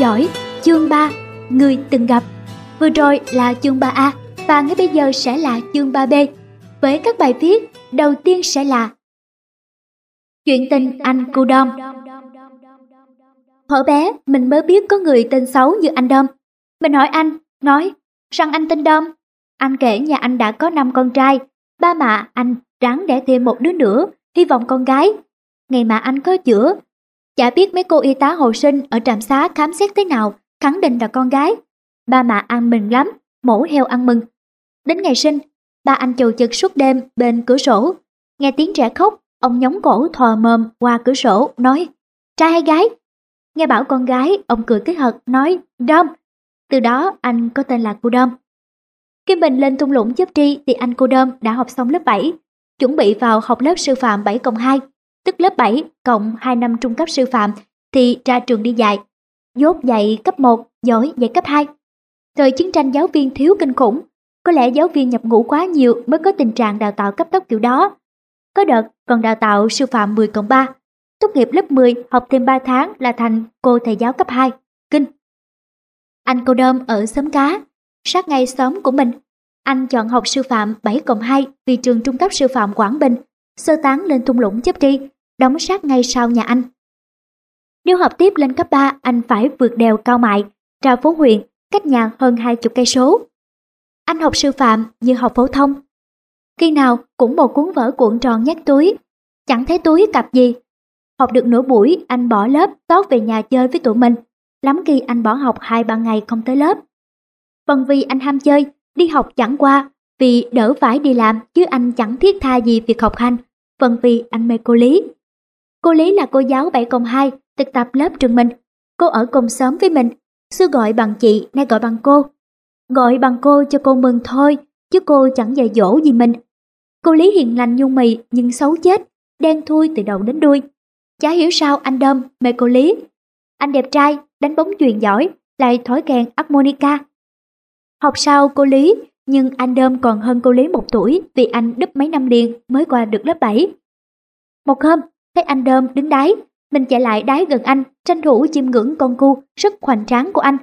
giỏi, chương 3 Người từng gặp. Vừa rồi là chương 3A và ngay bây giờ sẽ là chương 3B. Với các bài viết, đầu tiên sẽ là Chuyện tình anh Cô Đom Hồi bé, mình mới biết có người tên xấu như anh Đom. Mình hỏi anh, nói rằng anh tên Đom. Anh kể nhà anh đã có 5 con trai, ba mẹ anh ráng đẻ thêm một đứa nữa, hy vọng con gái. Ngày mà anh có chữa, chả biết mấy cô y tá hộ sinh ở trạm xá khám xét thế nào, khẳng định là con gái. Ba mẹ ăn mừng lắm, mổ heo ăn mừng. Đến ngày sinh, ba anh chầu chực suốt đêm bên cửa sổ. Nghe tiếng trẻ khóc, ông nhóng cổ thò mồm qua cửa sổ, nói Trai hay gái? Nghe bảo con gái, ông cười kết hợp, nói Đom. Từ đó anh có tên là cô Đom. Khi mình lên thung lũng chấp tri thì anh cô Đom đã học xong lớp 7, chuẩn bị vào học lớp sư phạm 7 cộng 2, tức lớp 7 cộng 2 năm trung cấp sư phạm thì ra trường đi dạy. Dốt dạy cấp 1, giỏi dạy cấp 2. Thời chiến tranh giáo viên thiếu kinh khủng, có lẽ giáo viên nhập ngũ quá nhiều mới có tình trạng đào tạo cấp tốc kiểu đó. Có đợt còn đào tạo sư phạm 10 cộng 3, tốt nghiệp lớp 10 học thêm 3 tháng là thành cô thầy giáo cấp 2, kinh. Anh cô đơm ở xóm cá, sát ngay xóm của mình. Anh chọn học sư phạm 7 cộng 2 vì trường trung cấp sư phạm Quảng Bình, sơ tán lên thung lũng chấp tri, đóng sát ngay sau nhà anh. Nếu học tiếp lên cấp 3, anh phải vượt đèo cao mại, ra phố huyện, cách nhà hơn hai chục cây số. Anh học sư phạm như học phổ thông. Khi nào cũng một cuốn vở cuộn tròn nhét túi, chẳng thấy túi cặp gì. Học được nửa buổi, anh bỏ lớp, tót về nhà chơi với tụi mình. Lắm khi anh bỏ học hai ba ngày không tới lớp. Phần vì anh ham chơi, đi học chẳng qua, vì đỡ phải đi làm chứ anh chẳng thiết tha gì việc học hành. Phần vì anh mê cô Lý. Cô Lý là cô giáo 7 cộng 2, thực tập lớp trường mình. Cô ở cùng xóm với mình, xưa gọi bằng chị, nay gọi bằng cô. Gọi bằng cô cho cô mừng thôi, chứ cô chẳng dạy dỗ gì mình. Cô Lý hiền lành nhung mì nhưng xấu chết, đen thui từ đầu đến đuôi. Chả hiểu sao anh Đâm mê cô Lý. Anh đẹp trai, đánh bóng chuyền giỏi, lại thói kèn harmonica. Học sau cô Lý, nhưng anh Đơm còn hơn cô Lý một tuổi vì anh đứt mấy năm liền mới qua được lớp 7. Một hôm, thấy anh Đơm đứng đáy, mình chạy lại đáy gần anh, tranh thủ chiêm ngưỡng con cu rất hoành tráng của anh.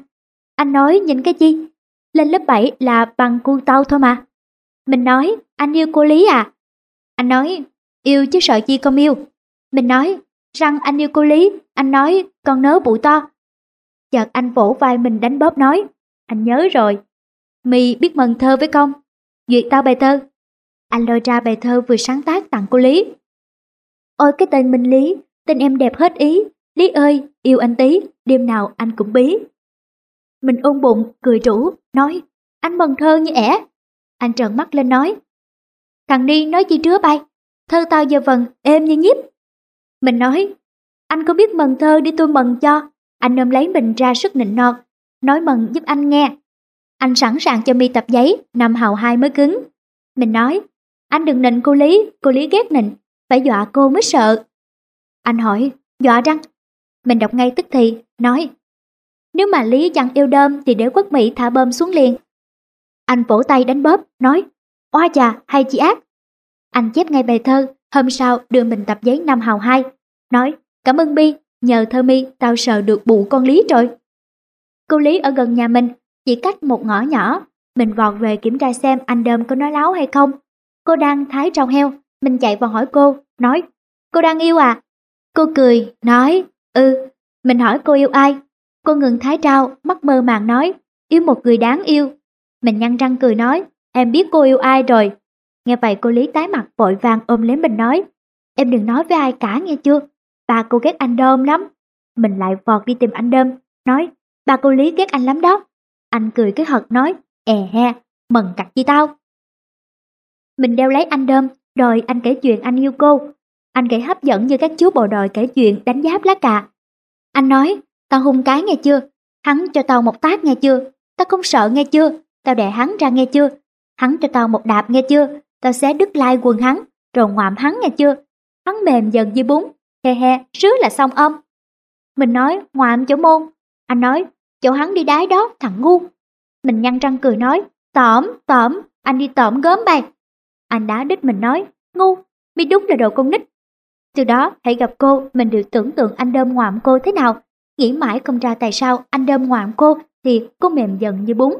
Anh nói nhìn cái gì? Lên lớp 7 là bằng cu tao thôi mà. Mình nói, anh yêu cô Lý à? Anh nói, yêu chứ sợ chi không yêu. Mình nói, rằng anh yêu cô Lý, anh nói con nớ bụi to. Chợt anh vỗ vai mình đánh bóp nói, anh nhớ rồi mì biết mần thơ với không? duyệt tao bài thơ. Anh lôi ra bài thơ vừa sáng tác tặng cô Lý. Ôi cái tên Minh Lý, tên em đẹp hết ý. Lý ơi, yêu anh tí, đêm nào anh cũng bí. Mình ôm bụng, cười rủ, nói, anh mần thơ như ẻ. Anh trợn mắt lên nói, thằng đi nói chi trứa bay, thơ tao giờ vần, êm như nhíp. Mình nói, anh có biết mần thơ đi tôi mần cho. Anh ôm lấy mình ra sức nịnh nọt, nói mần giúp anh nghe. Anh sẵn sàng cho mi tập giấy, nằm hào hai mới cứng. Mình nói, anh đừng nịnh cô Lý, cô Lý ghét nịnh, phải dọa cô mới sợ. Anh hỏi, dọa răng. Mình đọc ngay tức thì, nói, nếu mà Lý chẳng yêu đơm thì để quốc Mỹ thả bơm xuống liền. Anh vỗ tay đánh bóp, nói, oa chà, hay chị ác. Anh chép ngay bài thơ, hôm sau đưa mình tập giấy năm hào hai, nói, cảm ơn Bi, nhờ thơ mi tao sợ được bụ con Lý rồi. Cô Lý ở gần nhà mình, chỉ cách một ngõ nhỏ, mình vọt về kiểm tra xem anh đơm có nói láo hay không. Cô đang thái rau heo, mình chạy vào hỏi cô, nói, cô đang yêu à? Cô cười, nói, ừ, mình hỏi cô yêu ai? Cô ngừng thái trao, mắt mơ màng nói, yêu một người đáng yêu. Mình nhăn răng cười nói, em biết cô yêu ai rồi. Nghe vậy cô Lý tái mặt vội vàng ôm lấy mình nói, em đừng nói với ai cả nghe chưa, bà cô ghét anh Đơm lắm. Mình lại vọt đi tìm anh Đơm, nói, bà cô Lý ghét anh lắm đó. Anh cười cái hật nói, è he, mần cặt chi tao. Mình đeo lấy anh Đơm, rồi anh kể chuyện anh yêu cô. Anh kể hấp dẫn như các chú bộ đội kể chuyện đánh giáp lá cà. Anh nói, tao hung cái nghe chưa? Hắn cho tao một tát nghe chưa? Tao không sợ nghe chưa? Tao đè hắn ra nghe chưa? Hắn cho tao một đạp nghe chưa? Tao xé đứt lai quần hắn, rồi ngoạm hắn nghe chưa? Hắn mềm dần như bún, he he, rứa là xong âm. Mình nói, ngoạm chỗ môn. Anh nói, chỗ hắn đi đái đó, thằng ngu. Mình nhăn răng cười nói, tỏm, tỏm, anh đi tỏm gớm bay. Anh đá đít mình nói, ngu, mi đúng là đồ con nít. Từ đó, hãy gặp cô, mình được tưởng tượng anh đơm ngoạm cô thế nào. nghĩ mãi không ra tại sao anh đâm ngoạm cô thì cô mềm dần như bún.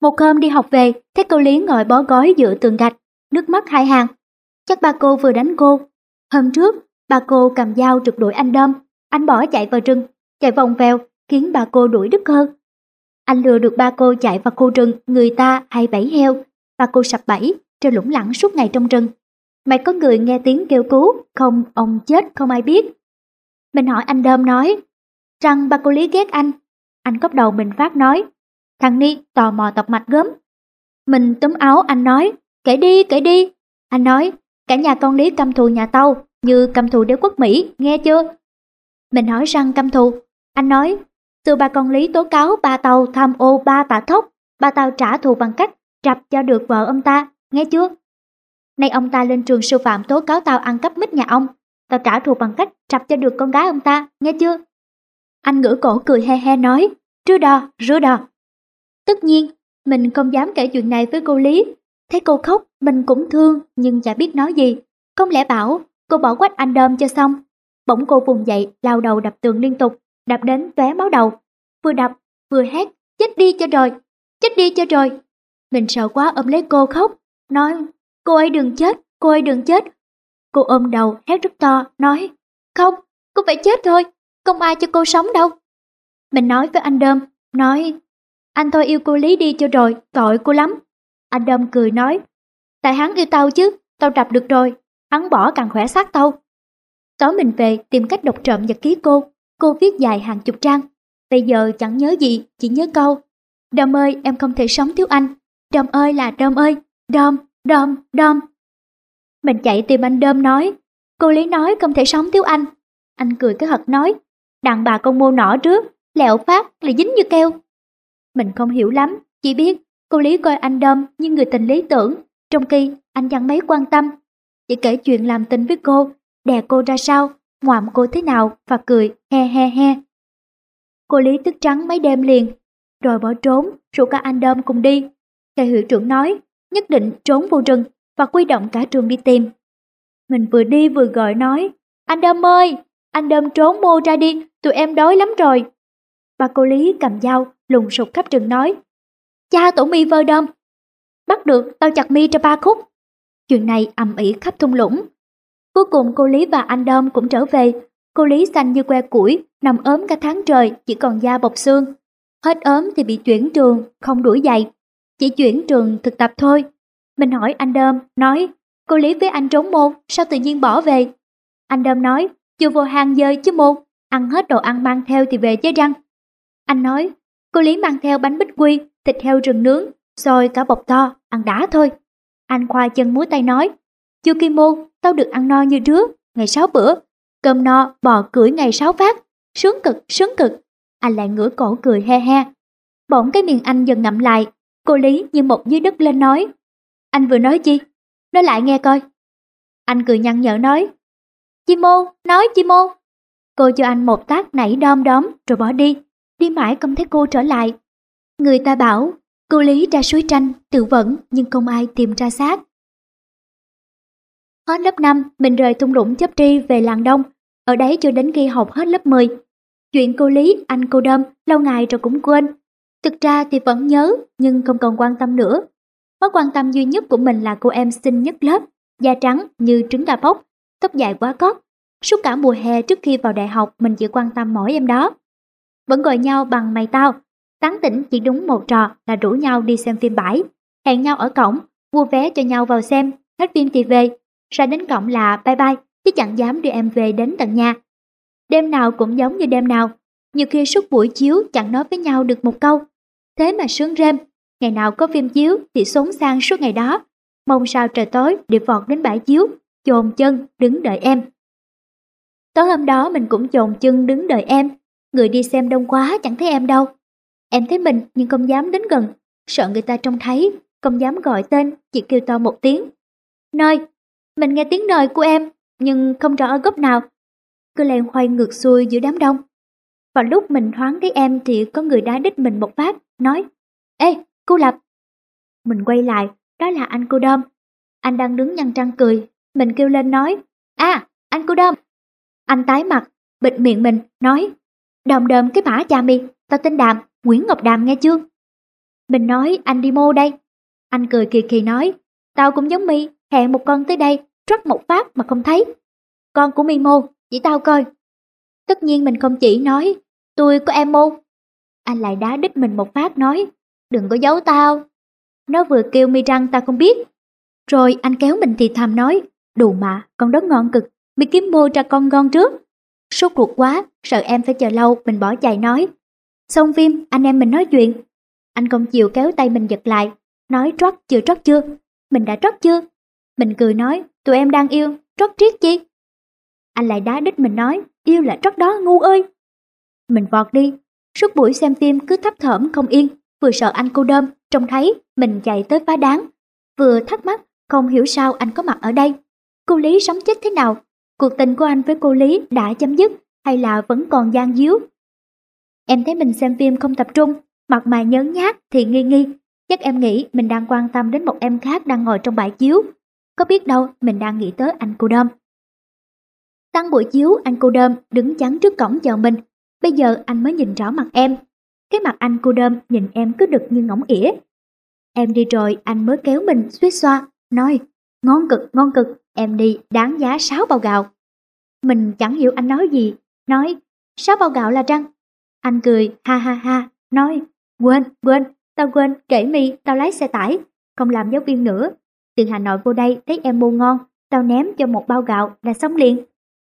Một hôm đi học về, thấy cô Lý ngồi bó gói giữa tường gạch, nước mắt hai hàng. Chắc ba cô vừa đánh cô. Hôm trước, ba cô cầm dao trượt đuổi anh đâm, anh bỏ chạy vào rừng, chạy vòng vèo, khiến bà cô đuổi đứt hơn. Anh lừa được ba cô chạy vào khu rừng, người ta hay bẫy heo. Ba cô sập bẫy, rồi lủng lẳng suốt ngày trong rừng. Mày có người nghe tiếng kêu cứu, không ông chết không ai biết. Mình hỏi anh Đơm nói, rằng bà cô Lý ghét anh. Anh cốc đầu mình phát nói, thằng Ni tò mò tập mạch gớm. Mình túm áo anh nói, kể đi, kể đi. Anh nói, cả nhà con Lý căm thù nhà tao, như căm thù đế quốc Mỹ, nghe chưa? Mình hỏi rằng căm thù. Anh nói, từ bà con Lý tố cáo ba tàu tham ô ba tạ thóc, ba tàu trả thù bằng cách trập cho được vợ ông ta, nghe chưa? Nay ông ta lên trường sư phạm tố cáo tao ăn cắp mít nhà ông, tao trả thù bằng cách trập cho được con gái ông ta, nghe chưa? Anh ngửa cổ cười he he nói, rứa đò, rứa đò. Tất nhiên, mình không dám kể chuyện này với cô Lý. Thấy cô khóc, mình cũng thương nhưng chả biết nói gì. Không lẽ bảo cô bỏ quách anh đơm cho xong. Bỗng cô vùng dậy, lao đầu đập tường liên tục, đập đến tóe máu đầu. Vừa đập, vừa hét, chết đi cho rồi, chết đi cho rồi. Mình sợ quá ôm lấy cô khóc, nói, cô ấy đừng chết, cô ấy đừng chết. Cô ôm đầu, hét rất to, nói, không, cô phải chết thôi, không ai cho cô sống đâu. Mình nói với anh Đơm, nói, anh thôi yêu cô Lý đi cho rồi, tội cô lắm. Anh Đơm cười nói, tại hắn yêu tao chứ, tao đập được rồi, hắn bỏ càng khỏe xác tao. Tối mình về tìm cách độc trộm nhật ký cô, cô viết dài hàng chục trang. Bây giờ chẳng nhớ gì, chỉ nhớ câu. đom ơi, em không thể sống thiếu anh. đom ơi là đom ơi, đom đom đom. Mình chạy tìm anh đom nói, cô Lý nói không thể sống thiếu anh. Anh cười cái hật nói, đàn bà con mô nỏ trước, lẹo phát là dính như keo. Mình không hiểu lắm, chỉ biết cô Lý coi anh đom như người tình lý tưởng, trong khi anh chẳng mấy quan tâm. Chỉ kể chuyện làm tình với cô, đè cô ra sao, ngoạm cô thế nào và cười he he he. Cô Lý tức trắng mấy đêm liền, rồi bỏ trốn, rủ cả anh Đâm cùng đi. Thầy hiệu trưởng nói, nhất định trốn vô rừng và quy động cả trường đi tìm. Mình vừa đi vừa gọi nói, anh Đâm ơi, anh Đâm trốn mô ra đi, tụi em đói lắm rồi. Bà cô Lý cầm dao, lùng sục khắp trường nói. Cha tổ mi vơ đâm. Bắt được, tao chặt mi cho ba khúc. Chuyện này ầm ĩ khắp thung lũng. Cuối cùng cô Lý và anh đom cũng trở về. Cô Lý xanh như que củi, nằm ốm cả tháng trời, chỉ còn da bọc xương. Hết ốm thì bị chuyển trường, không đuổi dạy. Chỉ chuyển trường thực tập thôi. Mình hỏi anh đom nói, cô Lý với anh trốn môn, sao tự nhiên bỏ về? Anh đom nói, chưa vô hàng dơi chứ môn, ăn hết đồ ăn mang theo thì về chế răng. Anh nói, cô Lý mang theo bánh bích quy, thịt heo rừng nướng, xôi cả bọc to, ăn đã thôi. Anh khoa chân múa tay nói, chưa Kim môn tao được ăn no như trước, ngày sáu bữa, cơm no, bò cưỡi ngày sáu phát, sướng cực, sướng cực. Anh lại ngửa cổ cười he he. Bỗng cái miệng anh dần ngậm lại, cô Lý như một dưới đất lên nói. Anh vừa nói chi? Nói lại nghe coi. Anh cười nhăn nhở nói. chi mô, nói chi mô. Cô cho anh một tác nảy đom đóm rồi bỏ đi đi mãi không thấy cô trở lại. Người ta bảo, cô Lý ra suối tranh, tự vẫn nhưng không ai tìm ra xác. Hết lớp 5, mình rời thung lũng chấp tri về làng đông, ở đấy cho đến khi học hết lớp 10. Chuyện cô Lý, anh cô Đâm, lâu ngày rồi cũng quên. Thực ra thì vẫn nhớ, nhưng không còn quan tâm nữa. Mối quan tâm duy nhất của mình là cô em xinh nhất lớp, da trắng như trứng gà bóc, tóc dài quá cót. Suốt cả mùa hè trước khi vào đại học mình chỉ quan tâm mỗi em đó vẫn gọi nhau bằng mày tao. Tán tỉnh chỉ đúng một trò là rủ nhau đi xem phim bãi, hẹn nhau ở cổng, mua vé cho nhau vào xem, hết phim thì về. Ra đến cổng là bye bye, chứ chẳng dám đưa em về đến tận nhà. Đêm nào cũng giống như đêm nào, nhiều khi suốt buổi chiếu chẳng nói với nhau được một câu. Thế mà sướng rêm, ngày nào có phim chiếu thì sống sang suốt ngày đó. Mong sao trời tối để vọt đến bãi chiếu, chồn chân đứng đợi em. Tối hôm đó mình cũng chồn chân đứng đợi em, Người đi xem đông quá chẳng thấy em đâu. Em thấy mình nhưng không dám đến gần, sợ người ta trông thấy, không dám gọi tên, chỉ kêu to một tiếng. Nơi, mình nghe tiếng nơi của em, nhưng không rõ ở góc nào. Cứ lèn khoay ngược xuôi giữa đám đông. Vào lúc mình thoáng thấy em thì có người đá đít mình một phát, nói Ê, cô Lập! Mình quay lại, đó là anh cô Đom. Anh đang đứng nhăn trăng cười, mình kêu lên nói À, anh cô Đom! Anh tái mặt, bịt miệng mình, nói Đom đơm cái bả cha mi, tao tên Đàm, Nguyễn Ngọc Đàm nghe chưa? Mình nói anh đi mô đây. Anh cười kỳ kỳ nói, tao cũng giống mi, hẹn một con tới đây, trót một phát mà không thấy. Con của mi mô, chỉ tao coi. Tất nhiên mình không chỉ nói, tôi có em mô. Anh lại đá đít mình một phát nói, đừng có giấu tao. Nó vừa kêu mi răng ta không biết. Rồi anh kéo mình thì thầm nói, đủ mà, con đó ngon cực, mi kiếm mô ra con ngon trước. Sốt ruột quá, sợ em phải chờ lâu, mình bỏ chạy nói. Xong phim, anh em mình nói chuyện. Anh không chịu kéo tay mình giật lại, nói trót chưa trót chưa, mình đã trót chưa. Mình cười nói, tụi em đang yêu, trót triết chi. Anh lại đá đít mình nói, yêu là trót đó ngu ơi. Mình vọt đi, suốt buổi xem phim cứ thấp thởm không yên, vừa sợ anh cô đơn, trông thấy mình chạy tới phá đáng, vừa thắc mắc không hiểu sao anh có mặt ở đây. Cô Lý sống chết thế nào? Cuộc tình của anh với cô Lý đã chấm dứt hay là vẫn còn gian díu? Em thấy mình xem phim không tập trung, mặt mày nhớn nhát thì nghi nghi. Chắc em nghĩ mình đang quan tâm đến một em khác đang ngồi trong bãi chiếu. Có biết đâu mình đang nghĩ tới anh cô Đơm. Tăng buổi chiếu anh cô Đơm đứng chắn trước cổng chờ mình. Bây giờ anh mới nhìn rõ mặt em. Cái mặt anh cô Đơm nhìn em cứ đực như ngỗng ỉa. Em đi rồi anh mới kéo mình suýt xoa, nói ngon cực, ngon cực, em đi đáng giá 6 bao gạo. Mình chẳng hiểu anh nói gì, nói 6 bao gạo là trăng. Anh cười ha ha ha, nói quên, quên, tao quên kể mi tao lái xe tải, không làm giáo viên nữa. Từ Hà Nội vô đây thấy em mua ngon, tao ném cho một bao gạo là xong liền.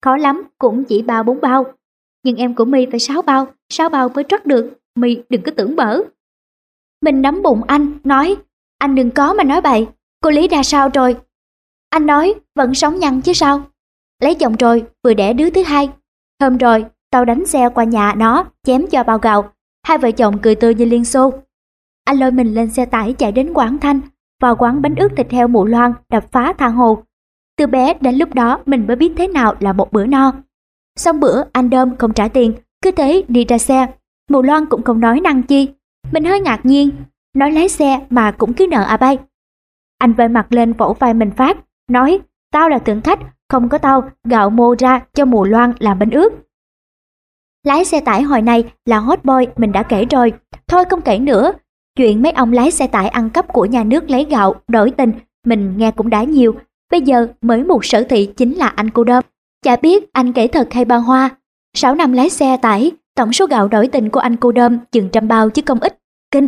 Khó lắm, cũng chỉ ba bốn bao. Nhưng em của mi phải sáu bao, sáu bao mới trót được, mi đừng có tưởng bở. Mình nắm bụng anh, nói, anh đừng có mà nói bậy, cô Lý ra sao rồi? Anh nói, vẫn sống nhăn chứ sao? Lấy chồng rồi, vừa đẻ đứa thứ hai. Hôm rồi, tao đánh xe qua nhà nó, chém cho bao gạo. Hai vợ chồng cười tươi như liên xô. Anh lôi mình lên xe tải chạy đến Quảng Thanh, vào quán bánh ướt thịt heo mụ loan đập phá tha hồ. Từ bé đến lúc đó mình mới biết thế nào là một bữa no. Xong bữa anh đơm không trả tiền, cứ thế đi ra xe. Mụ loan cũng không nói năng chi. Mình hơi ngạc nhiên, nói lái xe mà cũng cứ nợ à bay. Anh vơi mặt lên vỗ vai mình phát, nói tao là thượng khách, không có tao, gạo mô ra cho mù loan làm bánh ướt. Lái xe tải hồi này là hot boy mình đã kể rồi, thôi không kể nữa. Chuyện mấy ông lái xe tải ăn cắp của nhà nước lấy gạo, đổi tình, mình nghe cũng đã nhiều. Bây giờ mới một sở thị chính là anh cô đơm. Chả biết anh kể thật hay bao hoa. 6 năm lái xe tải, tổng số gạo đổi tình của anh cô đơm chừng trăm bao chứ không ít. Kinh!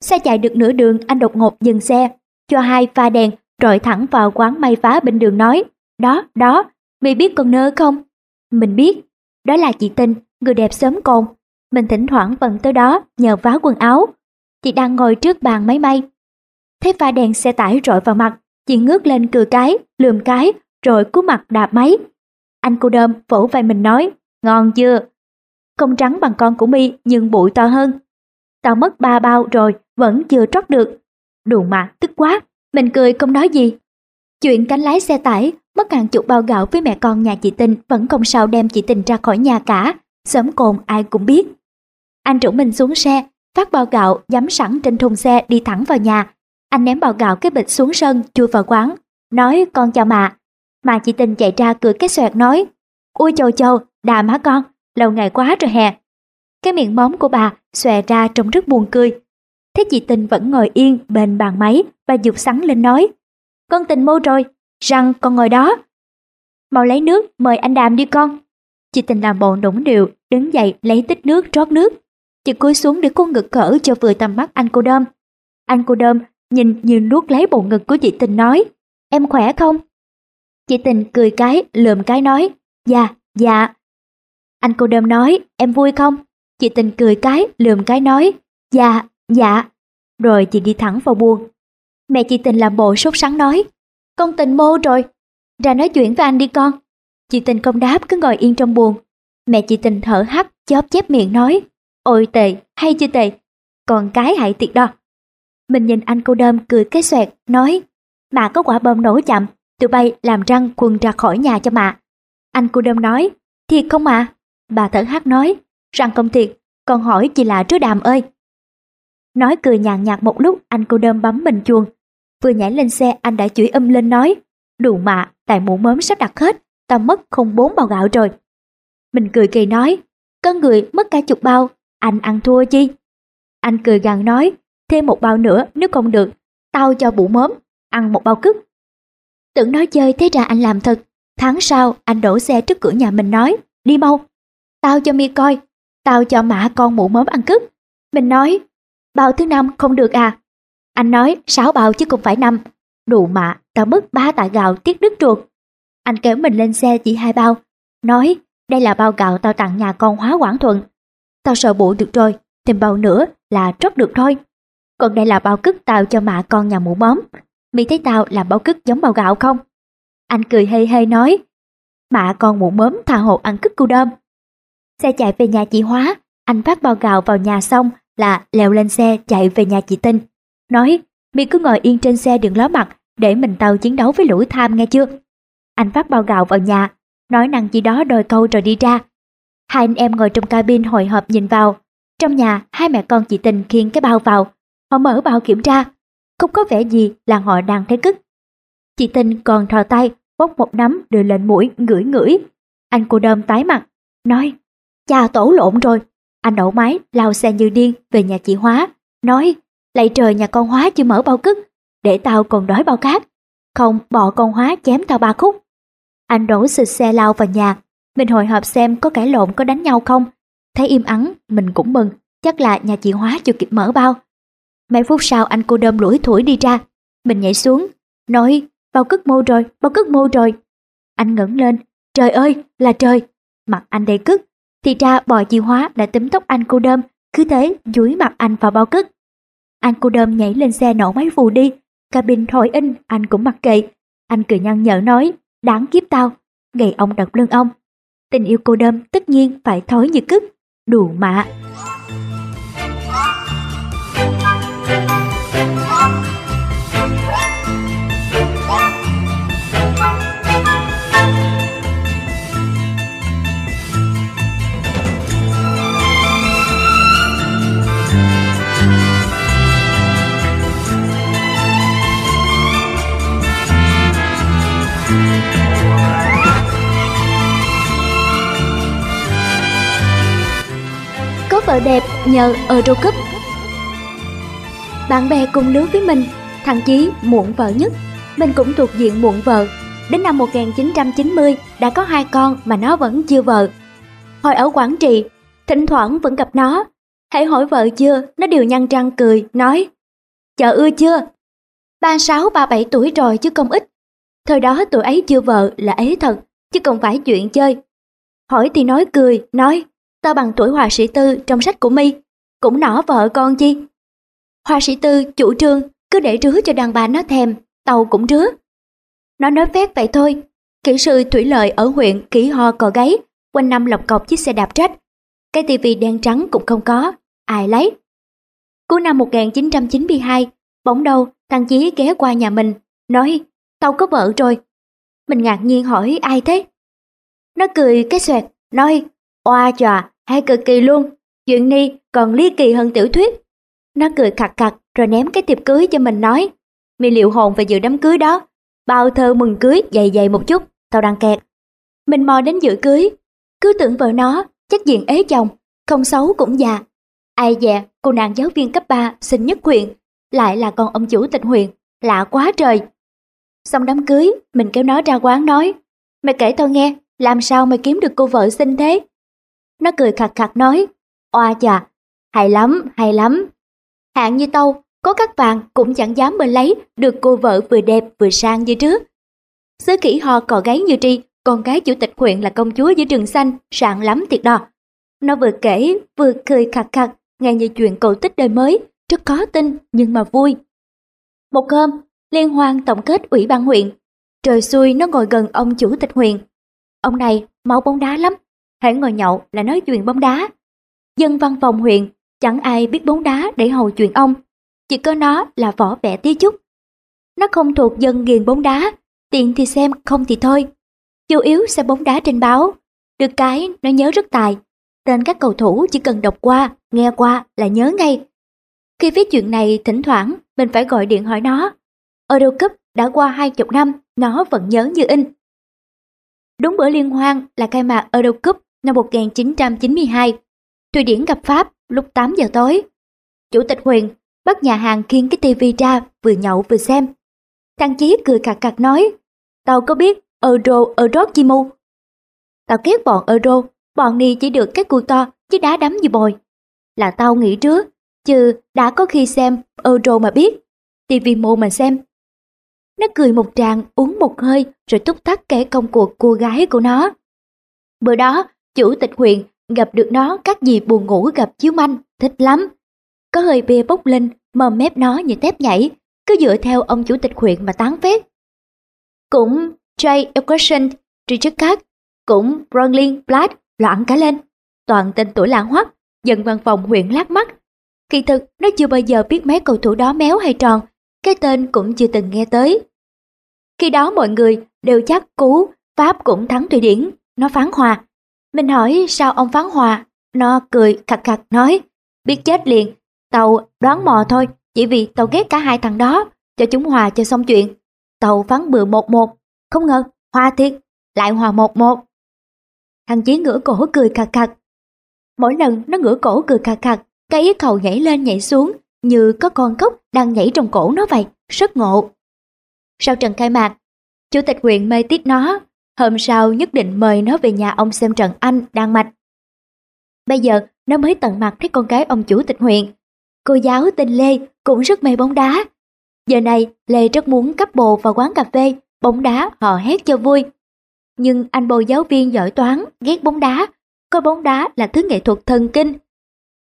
Xe chạy được nửa đường anh đột ngột dừng xe, cho hai pha đèn rồi thẳng vào quán may phá bên đường nói, đó, đó, mày biết con nơ không? Mình biết, đó là chị Tinh, người đẹp sớm cồn. Mình thỉnh thoảng vẫn tới đó nhờ vá quần áo. Chị đang ngồi trước bàn máy may. Thấy pha đèn xe tải rọi vào mặt, chị ngước lên cười cái, lườm cái, rồi cú mặt đạp máy. Anh cô đơm vỗ vai mình nói, ngon chưa? Không trắng bằng con của mi nhưng bụi to hơn. Tao mất ba bao rồi, vẫn chưa trót được. Đùa mà, tức quá. Mình cười không nói gì. Chuyện cánh lái xe tải, mất hàng chục bao gạo với mẹ con nhà chị Tình vẫn không sao đem chị Tình ra khỏi nhà cả. Sớm cồn ai cũng biết. Anh rủ mình xuống xe, phát bao gạo dám sẵn trên thùng xe đi thẳng vào nhà. Anh ném bao gạo cái bịch xuống sân, chui vào quán. Nói con chào mà. Mà chị Tình chạy ra cười cái xoẹt nói. Ui châu châu, đà má con, lâu ngày quá rồi hè. Cái miệng móm của bà xòe ra trông rất buồn cười. Thế chị Tình vẫn ngồi yên bên bàn máy và dục sắn lên nói. Con tình mô rồi, rằng con ngồi đó. Mau lấy nước, mời anh đàm đi con. Chị Tình làm bộ nũng điệu, đứng dậy lấy tích nước trót nước. Chị cúi xuống để cô ngực cỡ cho vừa tầm mắt anh cô đơm. Anh cô đơm nhìn như nuốt lấy bộ ngực của chị Tình nói. Em khỏe không? Chị Tình cười cái, lườm cái nói. Dạ, dạ. Anh cô đơm nói, em vui không? Chị Tình cười cái, lườm cái nói. Dạ, dạ. Rồi chị đi thẳng vào buồn. Mẹ chị Tình làm bộ sốt sắng nói. Con Tình mô rồi. Ra nói chuyện với anh đi con. Chị Tình không đáp cứ ngồi yên trong buồn. Mẹ chị Tình thở hắt, chóp chép miệng nói. Ôi tệ, hay chưa tệ. Còn cái hại tiệt đó. Mình nhìn anh cô đơm cười cái xoẹt, nói. Mà có quả bom nổ chậm, tụi bay làm răng quần ra khỏi nhà cho mạ. Anh cô đơm nói. Thiệt không ạ? Bà thở hắt nói. Răng không thiệt, còn hỏi chị là trứ đàm ơi. Nói cười nhàn nhạt một lúc anh cô đơm bấm bình chuông. Vừa nhảy lên xe anh đã chửi âm lên nói. Đủ mạ, tại mũ mớm sắp đặt hết, tao mất không bốn bao gạo rồi. Mình cười kỳ nói, Có người mất cả chục bao, anh ăn thua chi? Anh cười gằn nói, thêm một bao nữa nếu không được, tao cho bụ mớm, ăn một bao cứt. Tưởng nói chơi thế ra anh làm thật. Tháng sau anh đổ xe trước cửa nhà mình nói, đi mau. Tao cho mi coi, tao cho mã con mụ mớm ăn cứt. Mình nói, bao thứ năm không được à. Anh nói sáu bao chứ không phải năm. Đủ mạ, tao mất ba tạ gạo tiết đứt ruột. Anh kéo mình lên xe chỉ hai bao, nói đây là bao gạo tao tặng nhà con hóa quảng thuận. Tao sợ bụi được rồi, thêm bao nữa là trót được thôi. Còn đây là bao cức tao cho mạ con nhà mụ móm. Mi thấy tao làm bao cức giống bao gạo không? Anh cười hê hê nói, mạ con mụ móm tha hồ ăn cức cu đơm. Xe chạy về nhà chị Hóa, anh phát bao gạo vào nhà xong là leo lên xe chạy về nhà chị Tinh. Nói, mi cứ ngồi yên trên xe đừng ló mặt để mình tao chiến đấu với lũ tham nghe chưa? Anh phát bao gạo vào nhà, nói năng gì đó đòi câu rồi đi ra. Hai anh em ngồi trong cabin hồi hộp nhìn vào. Trong nhà, hai mẹ con chị Tình khiêng cái bao vào. Họ mở bao kiểm tra. Không có vẻ gì là họ đang thấy cứt. Chị Tình còn thò tay, bốc một nắm đưa lên mũi, ngửi ngửi. Anh cô đơm tái mặt, nói, cha tổ lộn rồi. Anh đổ máy, lao xe như điên về nhà chị Hóa, nói, lạy trời nhà con Hóa chưa mở bao cứt, để tao còn đói bao khác. Không, bỏ con Hóa chém tao ba khúc. Anh đổ xịt xe lao vào nhà, mình hồi hộp xem có cãi lộn có đánh nhau không. Thấy im ắng, mình cũng mừng, chắc là nhà chị Hóa chưa kịp mở bao. Mấy phút sau anh cô đơm lủi thủi đi ra, mình nhảy xuống, nói bao cất mô rồi, bao cất mô rồi. Anh ngẩng lên, trời ơi, là trời. Mặt anh đầy cức, thì ra bò chị Hóa đã tím tóc anh cô đơm, cứ thế dúi mặt anh vào bao cất. Anh cô đơm nhảy lên xe nổ máy phù đi, cabin thổi in, anh cũng mặc kệ. Anh cười nhăn nhở nói, đáng kiếp tao, ngày ông đặt lưng ông. Tình yêu cô đâm tất nhiên phải thối như cứt, đủ mạ. Vợ đẹp nhờ Eurocup. Bạn bè cùng lứa với mình, thằng Chí muộn vợ nhất, mình cũng thuộc diện muộn vợ. Đến năm 1990 đã có hai con mà nó vẫn chưa vợ. Hồi ở Quảng Trị, thỉnh thoảng vẫn gặp nó. Hãy hỏi vợ chưa, nó đều nhăn răng cười, nói Chợ ưa chưa? 36-37 tuổi rồi chứ không ít. Thời đó tuổi ấy chưa vợ là ế thật, chứ không phải chuyện chơi. Hỏi thì nói cười, nói tao bằng tuổi họa sĩ tư trong sách của mi, cũng nỏ vợ con chi? Họa sĩ tư, chủ trương, cứ để rứa cho đàn bà nó thèm, tàu cũng rứa. Nó nói phét vậy thôi, kỹ sư thủy lợi ở huyện kỹ ho cò gáy, quanh năm lọc cọc chiếc xe đạp trách. Cái tivi đen trắng cũng không có, ai lấy? Cuối năm 1992 bỗng đầu, thằng chí ghé qua nhà mình, nói, tao có vợ rồi. Mình ngạc nhiên hỏi, ai thế? Nó cười cái xoẹt, nói Oa trà, hay cực kỳ luôn, chuyện ni còn ly kỳ hơn tiểu thuyết. Nó cười khặt khặt rồi ném cái tiệp cưới cho mình nói. Mi liệu hồn về dự đám cưới đó, bao thơ mừng cưới dày dày một chút, tao đang kẹt. Mình mò đến dự cưới, cứ tưởng vợ nó, chắc diện ế chồng, không xấu cũng già. Ai dè, cô nàng giáo viên cấp 3 xinh nhất huyện, lại là con ông chủ tịch huyện, lạ quá trời. Xong đám cưới, mình kéo nó ra quán nói, mày kể tao nghe, làm sao mày kiếm được cô vợ xinh thế? Nó cười khặt khặt nói, oa chà, hay lắm, hay lắm. Hạng như tâu, có các vàng cũng chẳng dám mơ lấy được cô vợ vừa đẹp vừa sang như trước. Sứ kỹ ho cò gáy như tri, con gái chủ tịch huyện là công chúa dưới rừng xanh, sạng lắm thiệt đò. Nó vừa kể, vừa cười khặt khặt, nghe như chuyện cổ tích đời mới, rất khó tin nhưng mà vui. Một hôm, liên hoan tổng kết ủy ban huyện. Trời xui nó ngồi gần ông chủ tịch huyện. Ông này máu bóng đá lắm, hãy ngồi nhậu là nói chuyện bóng đá. Dân văn phòng huyện, chẳng ai biết bóng đá để hầu chuyện ông, chỉ có nó là vỏ vẻ tí chút. Nó không thuộc dân nghiền bóng đá, tiện thì xem, không thì thôi. Chủ yếu xem bóng đá trên báo, được cái nó nhớ rất tài. Tên các cầu thủ chỉ cần đọc qua, nghe qua là nhớ ngay. Khi viết chuyện này thỉnh thoảng mình phải gọi điện hỏi nó. Euro Cup đã qua hai chục năm, nó vẫn nhớ như in. Đúng bữa liên hoan là khai mạc Euro Cup năm 1992. Thụy Điển gặp Pháp lúc 8 giờ tối. Chủ tịch Huyền bắt nhà hàng khiêng cái tivi ra vừa nhậu vừa xem. Thằng Chí cười cạc cạc nói, tao có biết Euro Euro chi mu. Tao ghét bọn Euro, bọn này chỉ được cái cua to chứ đá đấm như bồi. Là tao nghĩ trước, chứ đã có khi xem Euro mà biết, tivi mô mà xem. Nó cười một tràng uống một hơi rồi túc tắc kể công cuộc cô gái của nó. Bữa đó, chủ tịch huyện gặp được nó các gì buồn ngủ gặp chiếu manh, thích lắm. Có hơi bia bốc lên, mờ mép nó như tép nhảy, cứ dựa theo ông chủ tịch huyện mà tán phét. Cũng J. Equation, Richard Card, cũng Bronlin Blatt loạn cả lên. Toàn tên tuổi lạng hoắc, dân văn phòng huyện lát mắt. Kỳ thực, nó chưa bao giờ biết mấy cầu thủ đó méo hay tròn, cái tên cũng chưa từng nghe tới. Khi đó mọi người đều chắc cú Pháp cũng thắng Thụy Điển, nó phán hòa. Mình hỏi sao ông phán hòa, nó cười khặt khặt nói, biết chết liền, tàu đoán mò thôi, chỉ vì tàu ghét cả hai thằng đó, cho chúng hòa cho xong chuyện. Tàu phán bừa một một, không ngờ, hòa thiệt, lại hòa một một. Thằng Chí ngửa cổ cười khặt khặt. Mỗi lần nó ngửa cổ cười khặt khặt, cái yết hầu nhảy lên nhảy xuống, như có con cốc đang nhảy trong cổ nó vậy, rất ngộ. Sau trận khai mạc, chủ tịch huyện mê tít nó, hôm sau nhất định mời nó về nhà ông xem trận Anh, Đan Mạch. Bây giờ nó mới tận mặt thấy con gái ông chủ tịch huyện. Cô giáo tên Lê cũng rất mê bóng đá. Giờ này Lê rất muốn cấp bồ vào quán cà phê, bóng đá họ hét cho vui. Nhưng anh bồ giáo viên giỏi toán, ghét bóng đá, coi bóng đá là thứ nghệ thuật thần kinh.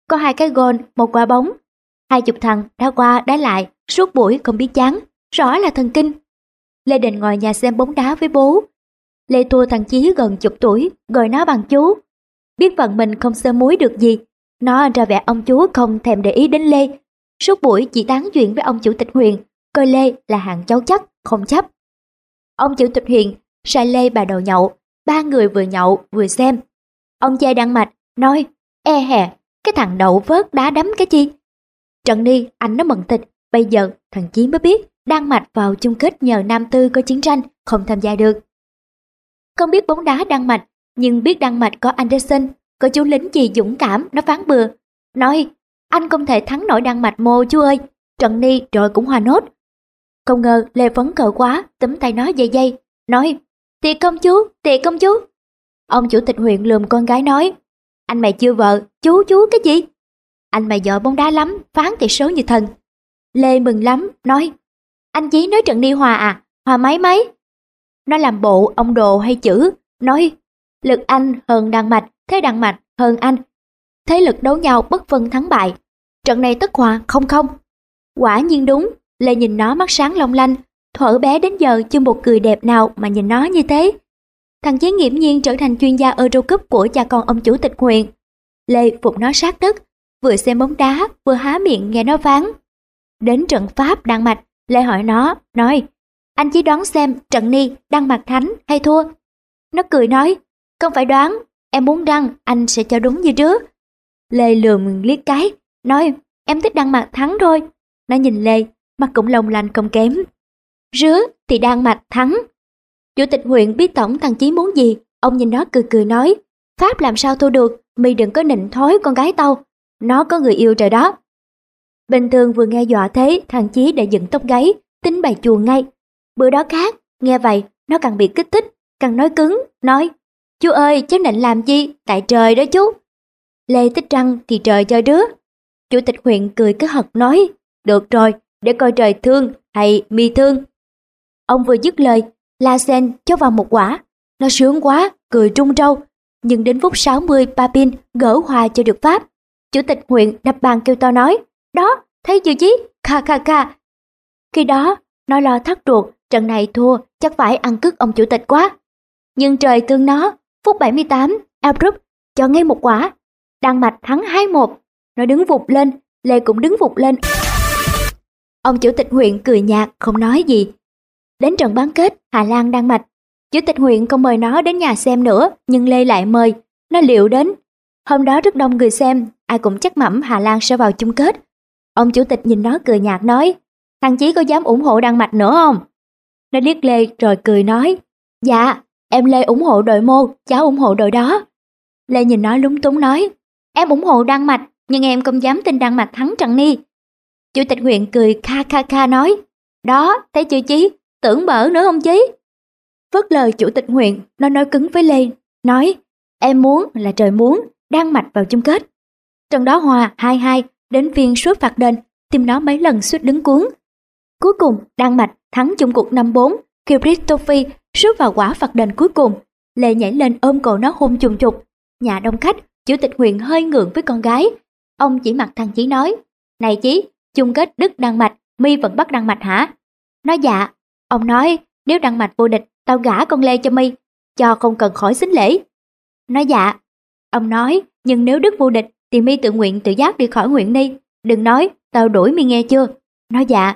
Có hai cái gôn, một quả bóng. Hai chục thằng đã qua đá lại, suốt buổi không biết chán, rõ là thần kinh. Lê Đình ngồi nhà xem bóng đá với bố. Lê thua thằng Chí gần chục tuổi, gọi nó bằng chú. Biết vận mình không sơ muối được gì, nó ra vẻ ông chú không thèm để ý đến Lê. Suốt buổi chỉ tán chuyện với ông chủ tịch Huyền, coi Lê là hàng cháu chắc, không chấp. Ông chủ tịch Huyền sai Lê bà đầu nhậu, ba người vừa nhậu vừa xem. Ông che đăng mạch, nói, e hè, cái thằng đậu vớt đá đấm cái chi. Trần Ni, anh nó mận tịch, bây giờ thằng Chí mới biết Đan Mạch vào chung kết nhờ Nam Tư có chiến tranh, không tham gia được. Không biết bóng đá Đan Mạch, nhưng biết Đan Mạch có Anderson, có chú lính gì dũng cảm, nó phán bừa. Nói, anh không thể thắng nổi Đan Mạch mô chú ơi, trận ni rồi cũng hòa nốt. Không ngờ Lê phấn cờ quá, tấm tay nó dây dây, nói, tiệc công chú, tiệc công chú. Ông chủ tịch huyện lườm con gái nói, anh mày chưa vợ, chú chú cái gì? Anh mày giỏi bóng đá lắm, phán tỷ số như thần. Lê mừng lắm, nói, anh Chí nói trận đi hòa à? Hòa mấy mấy? Nó làm bộ ông đồ hay chữ, nói lực anh hơn Đan Mạch, thế Đan Mạch hơn anh. Thế lực đấu nhau bất phân thắng bại. Trận này tất hòa không không. Quả nhiên đúng, Lê nhìn nó mắt sáng long lanh, thuở bé đến giờ chưa một cười đẹp nào mà nhìn nó như thế. Thằng Chí nghiễm nhiên trở thành chuyên gia Eurocup của cha con ông chủ tịch huyện. Lê phục nó sát đất, vừa xem bóng đá vừa há miệng nghe nó phán. Đến trận Pháp Đan Mạch, Lê hỏi nó, nói, anh chỉ đoán xem Trận Ni đăng mặt thánh hay thua. Nó cười nói, không phải đoán, em muốn đăng, anh sẽ cho đúng như trước. Lê lườm liếc cái, nói, em thích đăng mặt thắng thôi. Nó nhìn Lê, mặt cũng lồng lành không kém. Rứa thì đăng mặt thắng. Chủ tịch huyện biết tổng thằng Chí muốn gì, ông nhìn nó cười cười nói, Pháp làm sao thua được, mi đừng có nịnh thói con gái tao. Nó có người yêu rồi đó. Bình thường vừa nghe dọa thế, thằng Chí đã dựng tóc gáy, tính bài chuồng ngay. Bữa đó khác, nghe vậy, nó càng bị kích thích, càng nói cứng, nói, chú ơi, cháu định làm gì, tại trời đó chú. Lê Tích Trăng thì trời cho đứa. Chủ tịch huyện cười cứ hật nói, được rồi, để coi trời thương hay mi thương. Ông vừa dứt lời, La Sen cho vào một quả. Nó sướng quá, cười trung trâu. Nhưng đến phút 60, Papin gỡ hòa cho được Pháp. Chủ tịch huyện đập bàn kêu to nói, đó, thấy chưa chí? Kha kha kha. Khi đó, nó lo thắt ruột, trận này thua, chắc phải ăn cướp ông chủ tịch quá. Nhưng trời thương nó, phút 78, Albrook cho ngay một quả. Đan Mạch thắng 2-1. Nó đứng vụt lên, Lê cũng đứng vụt lên. Ông chủ tịch huyện cười nhạt, không nói gì. Đến trận bán kết, Hà Lan Đan Mạch. Chủ tịch huyện không mời nó đến nhà xem nữa, nhưng Lê lại mời. Nó liệu đến. Hôm đó rất đông người xem, ai cũng chắc mẩm Hà Lan sẽ vào chung kết. Ông chủ tịch nhìn nó cười nhạt nói, thằng Chí có dám ủng hộ Đan Mạch nữa không? Nó liếc Lê rồi cười nói, dạ, em Lê ủng hộ đội mô, cháu ủng hộ đội đó. Lê nhìn nó lúng túng nói, em ủng hộ Đan Mạch, nhưng em không dám tin Đan Mạch thắng trận ni. Chủ tịch huyện cười kha kha kha nói, đó, thấy chưa chí, tưởng bở nữa không chí? Phớt lời chủ tịch huyện, nó nói cứng với Lê, nói, em muốn là trời muốn, Đan Mạch vào chung kết. Trận đó hòa 2-2, đến phiên suốt phạt đền, tim nó mấy lần suýt đứng cuốn. Cuối cùng, Đan Mạch thắng chung cuộc 5-4, khi Christophe rút vào quả phạt đền cuối cùng. Lê nhảy lên ôm cổ nó hôn trùng trục. Nhà đông khách, chủ tịch huyện hơi ngượng với con gái. Ông chỉ mặt thằng Chí nói, Này Chí, chung kết Đức Đan Mạch, mi vẫn bắt Đan Mạch hả? Nó dạ. Ông nói, nếu Đan Mạch vô địch, tao gả con Lê cho mi, cho không cần khỏi xính lễ. Nó dạ. Ông nói, nhưng nếu Đức vô địch, thì mi tự nguyện tự giác đi khỏi nguyện đi. Đừng nói, tao đuổi mi nghe chưa? Nó dạ.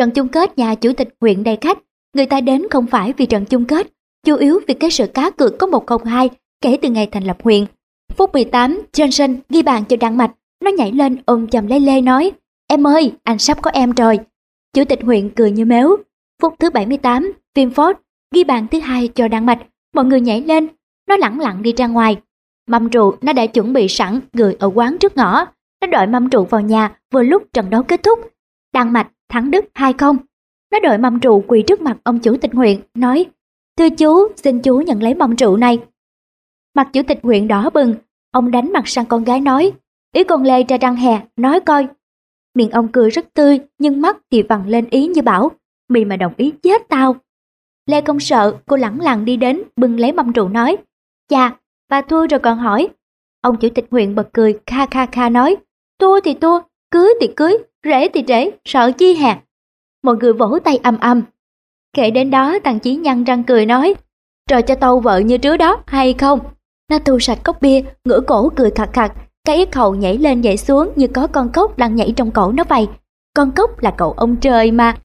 Trận chung kết nhà chủ tịch huyện đầy khách, người ta đến không phải vì trận chung kết, chủ yếu vì cái sự cá cược có một không hai kể từ ngày thành lập huyện. Phút 18, Johnson ghi bàn cho Đan Mạch, nó nhảy lên ôm chầm lấy Lê nói, em ơi, anh sắp có em rồi. Chủ tịch huyện cười như méo. Phút thứ 78, Vinford ghi bàn thứ hai cho Đan Mạch, mọi người nhảy lên, nó lẳng lặng đi ra ngoài. Mâm rượu nó đã chuẩn bị sẵn gửi ở quán trước ngõ, nó đợi mâm rượu vào nhà vừa lúc trận đấu kết thúc. Đan Mạch thắng Đức 2-0. Nó đợi mâm rượu quỳ trước mặt ông chủ tịch huyện, nói Thưa chú, xin chú nhận lấy mâm rượu này. Mặt chủ tịch huyện đỏ bừng, ông đánh mặt sang con gái nói Ý con Lê ra răng hè, nói coi. Miệng ông cười rất tươi, nhưng mắt thì vằn lên ý như bảo Mì mà đồng ý chết tao. Lê không sợ, cô lẳng lặng đi đến, bưng lấy mâm rượu nói Chà, bà thua rồi còn hỏi. Ông chủ tịch huyện bật cười, kha kha kha nói Thua thì thua, cưới thì cưới, rễ thì rễ, sợ chi hạt. Mọi người vỗ tay âm âm. Kể đến đó thằng Chí nhăn răng cười nói, trò cho tâu vợ như trước đó hay không? Nó thu sạch cốc bia, ngửa cổ cười khặt khặt, cái yết hầu nhảy lên nhảy xuống như có con cốc đang nhảy trong cổ nó vậy. Con cốc là cậu ông trời mà.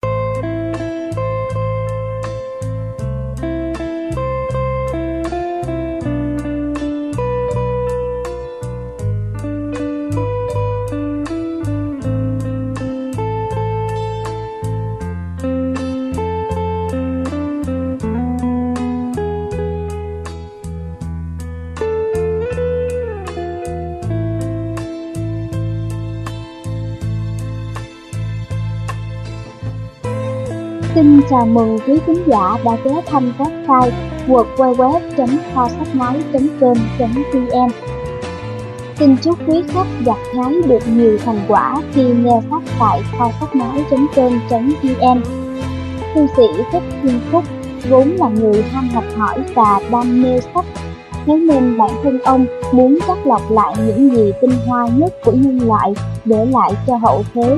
Chào mừng quý khán giả đã ghé thăm website www.kho-sách-nói.com.vn Xin chúc quý khách gặt hái được nhiều thành quả khi nghe sách tại kho sách nói.com.vn Thư sĩ Thích Thiên Phúc, vốn là người ham học hỏi và đam mê sách, Thế nên bản thân ông muốn chắc lọc lại những gì tinh hoa nhất của nhân loại để lại cho hậu thế.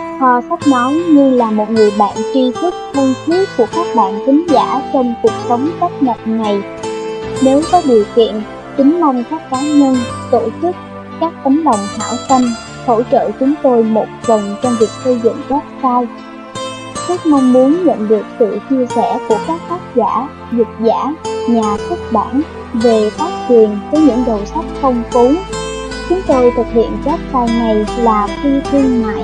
Kho sách nói như là một người bạn tri thức thân thiết của các bạn thính giả trong cuộc sống tấp nập này. Nếu có điều kiện, kính mong các cá nhân, tổ chức, các tấm lòng hảo tâm hỗ trợ chúng tôi một phần trong việc xây dựng website. Rất mong muốn nhận được sự chia sẻ của các tác giả, dịch giả, nhà xuất bản về tác quyền với những đầu sách phong phú Chúng tôi thực hiện website này là phi thương mại,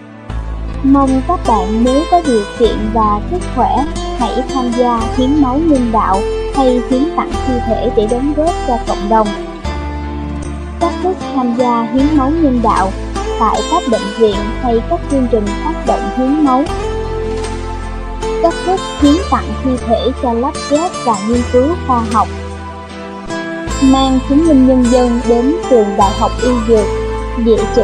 Mong các bạn nếu có điều kiện và sức khỏe hãy tham gia hiến máu nhân đạo hay hiến tặng thi thể để đóng góp cho cộng đồng. Cách thức tham gia hiến máu nhân đạo tại các bệnh viện hay các chương trình phát động hiến máu. Cách thức hiến tặng thi thể cho lắp ghép và nghiên cứu khoa học. Mang chứng minh nhân dân đến trường Đại học Y Dược, địa chỉ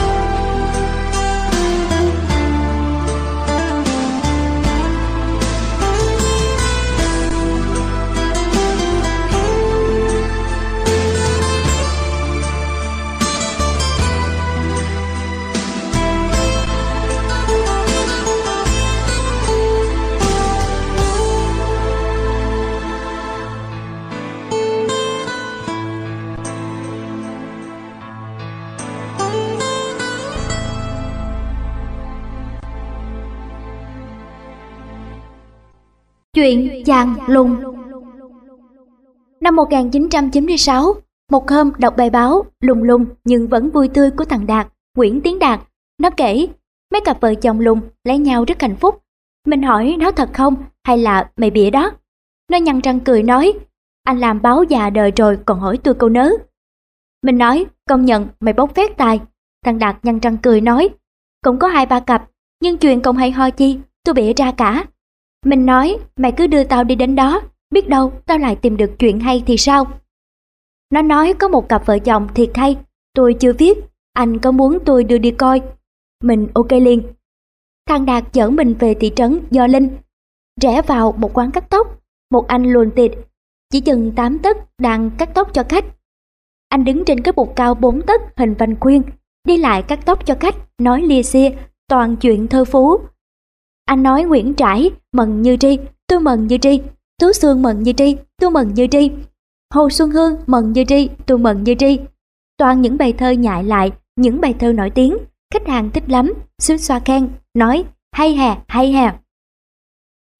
Chuyện chàng lùng Năm 1996, một hôm đọc bài báo lùng lùng nhưng vẫn vui tươi của thằng Đạt, Nguyễn Tiến Đạt. Nó kể, mấy cặp vợ chồng lùng lấy nhau rất hạnh phúc. Mình hỏi nó thật không hay là mày bịa đó? Nó nhăn răng cười nói, anh làm báo già đời rồi còn hỏi tôi câu nớ. Mình nói, công nhận mày bốc phét tài. Thằng Đạt nhăn răng cười nói, cũng có hai ba cặp, nhưng chuyện không hay ho chi, tôi bịa ra cả. Mình nói, mày cứ đưa tao đi đến đó, biết đâu tao lại tìm được chuyện hay thì sao? Nó nói có một cặp vợ chồng thiệt hay, tôi chưa viết, anh có muốn tôi đưa đi coi? Mình ok liền. Thằng Đạt chở mình về thị trấn Do Linh, rẽ vào một quán cắt tóc, một anh luồn tịt, chỉ chừng 8 tấc đang cắt tóc cho khách. Anh đứng trên cái bục cao 4 tấc hình vành khuyên, đi lại cắt tóc cho khách, nói lia xia, toàn chuyện thơ phú, anh nói Nguyễn Trãi, mừng như tri, tôi mừng như tri. Tú Sương mừng như tri, tôi mừng như tri. Hồ Xuân Hương mừng như tri, tôi mừng như tri. Toàn những bài thơ nhại lại, những bài thơ nổi tiếng, khách hàng thích lắm, xứ xoa khen, nói hay hè, hay hè.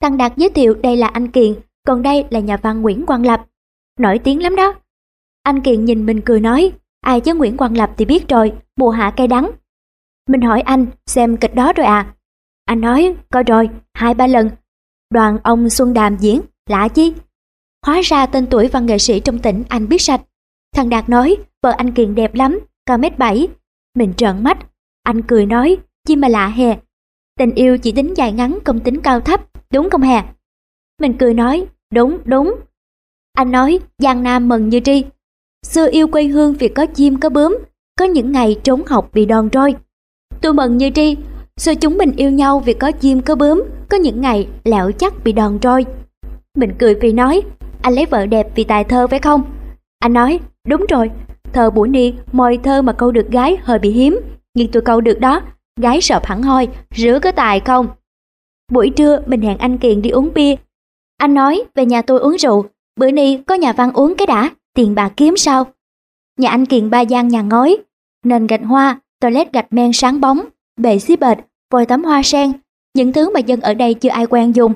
Thằng Đạt giới thiệu đây là anh Kiện, còn đây là nhà văn Nguyễn Quang Lập. Nổi tiếng lắm đó. Anh Kiện nhìn mình cười nói, ai chứ Nguyễn Quang Lập thì biết rồi, mùa hạ cay đắng. Mình hỏi anh, xem kịch đó rồi à? Anh nói, coi rồi, hai ba lần. Đoàn ông Xuân Đàm diễn, lạ chi. Hóa ra tên tuổi văn nghệ sĩ trong tỉnh anh biết sạch. Thằng Đạt nói, vợ anh Kiền đẹp lắm, cao mét bảy. Mình trợn mắt, anh cười nói, chi mà lạ hè. Tình yêu chỉ tính dài ngắn không tính cao thấp, đúng không hè? Mình cười nói, đúng, đúng. Anh nói, Giang Nam mừng như tri. Xưa yêu quê hương vì có chim có bướm, có những ngày trốn học bị đòn roi. Tôi mừng như tri, rồi chúng mình yêu nhau vì có chim có bướm, có những ngày lẹo chắc bị đòn roi. Mình cười vì nói, anh lấy vợ đẹp vì tài thơ phải không? Anh nói, đúng rồi, thơ buổi ni, mồi thơ mà câu được gái hơi bị hiếm, nhưng tôi câu được đó, gái sợ hẳn hoi, rửa có tài không? Buổi trưa mình hẹn anh Kiền đi uống bia. Anh nói về nhà tôi uống rượu, bữa ni có nhà văn uống cái đã, tiền bà kiếm sao? Nhà anh Kiền ba gian nhà ngói, nền gạch hoa, toilet gạch men sáng bóng, bệ xí bệt, vòi tắm hoa sen, những thứ mà dân ở đây chưa ai quen dùng.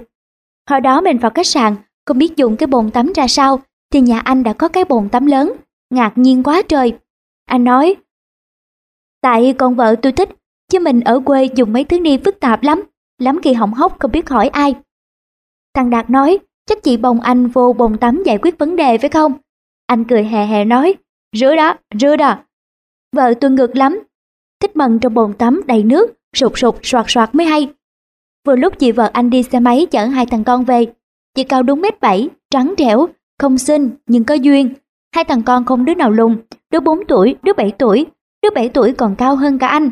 Hồi đó mình vào khách sạn, không biết dùng cái bồn tắm ra sao, thì nhà anh đã có cái bồn tắm lớn, ngạc nhiên quá trời. Anh nói, tại con vợ tôi thích, chứ mình ở quê dùng mấy thứ ni phức tạp lắm, lắm khi hỏng hóc không biết hỏi ai. Thằng Đạt nói, chắc chị bồng anh vô bồn tắm giải quyết vấn đề phải không? Anh cười hè hè nói, rửa đó, rửa đó. Vợ tôi ngược lắm, thích mần trong bồn tắm đầy nước, sụt sụt soạt soạt mới hay. Vừa lúc chị vợ anh đi xe máy chở hai thằng con về. Chị cao đúng mét bảy, trắng trẻo, không xinh nhưng có duyên. Hai thằng con không đứa nào lùn, đứa 4 tuổi, đứa 7 tuổi, đứa 7 tuổi còn cao hơn cả anh.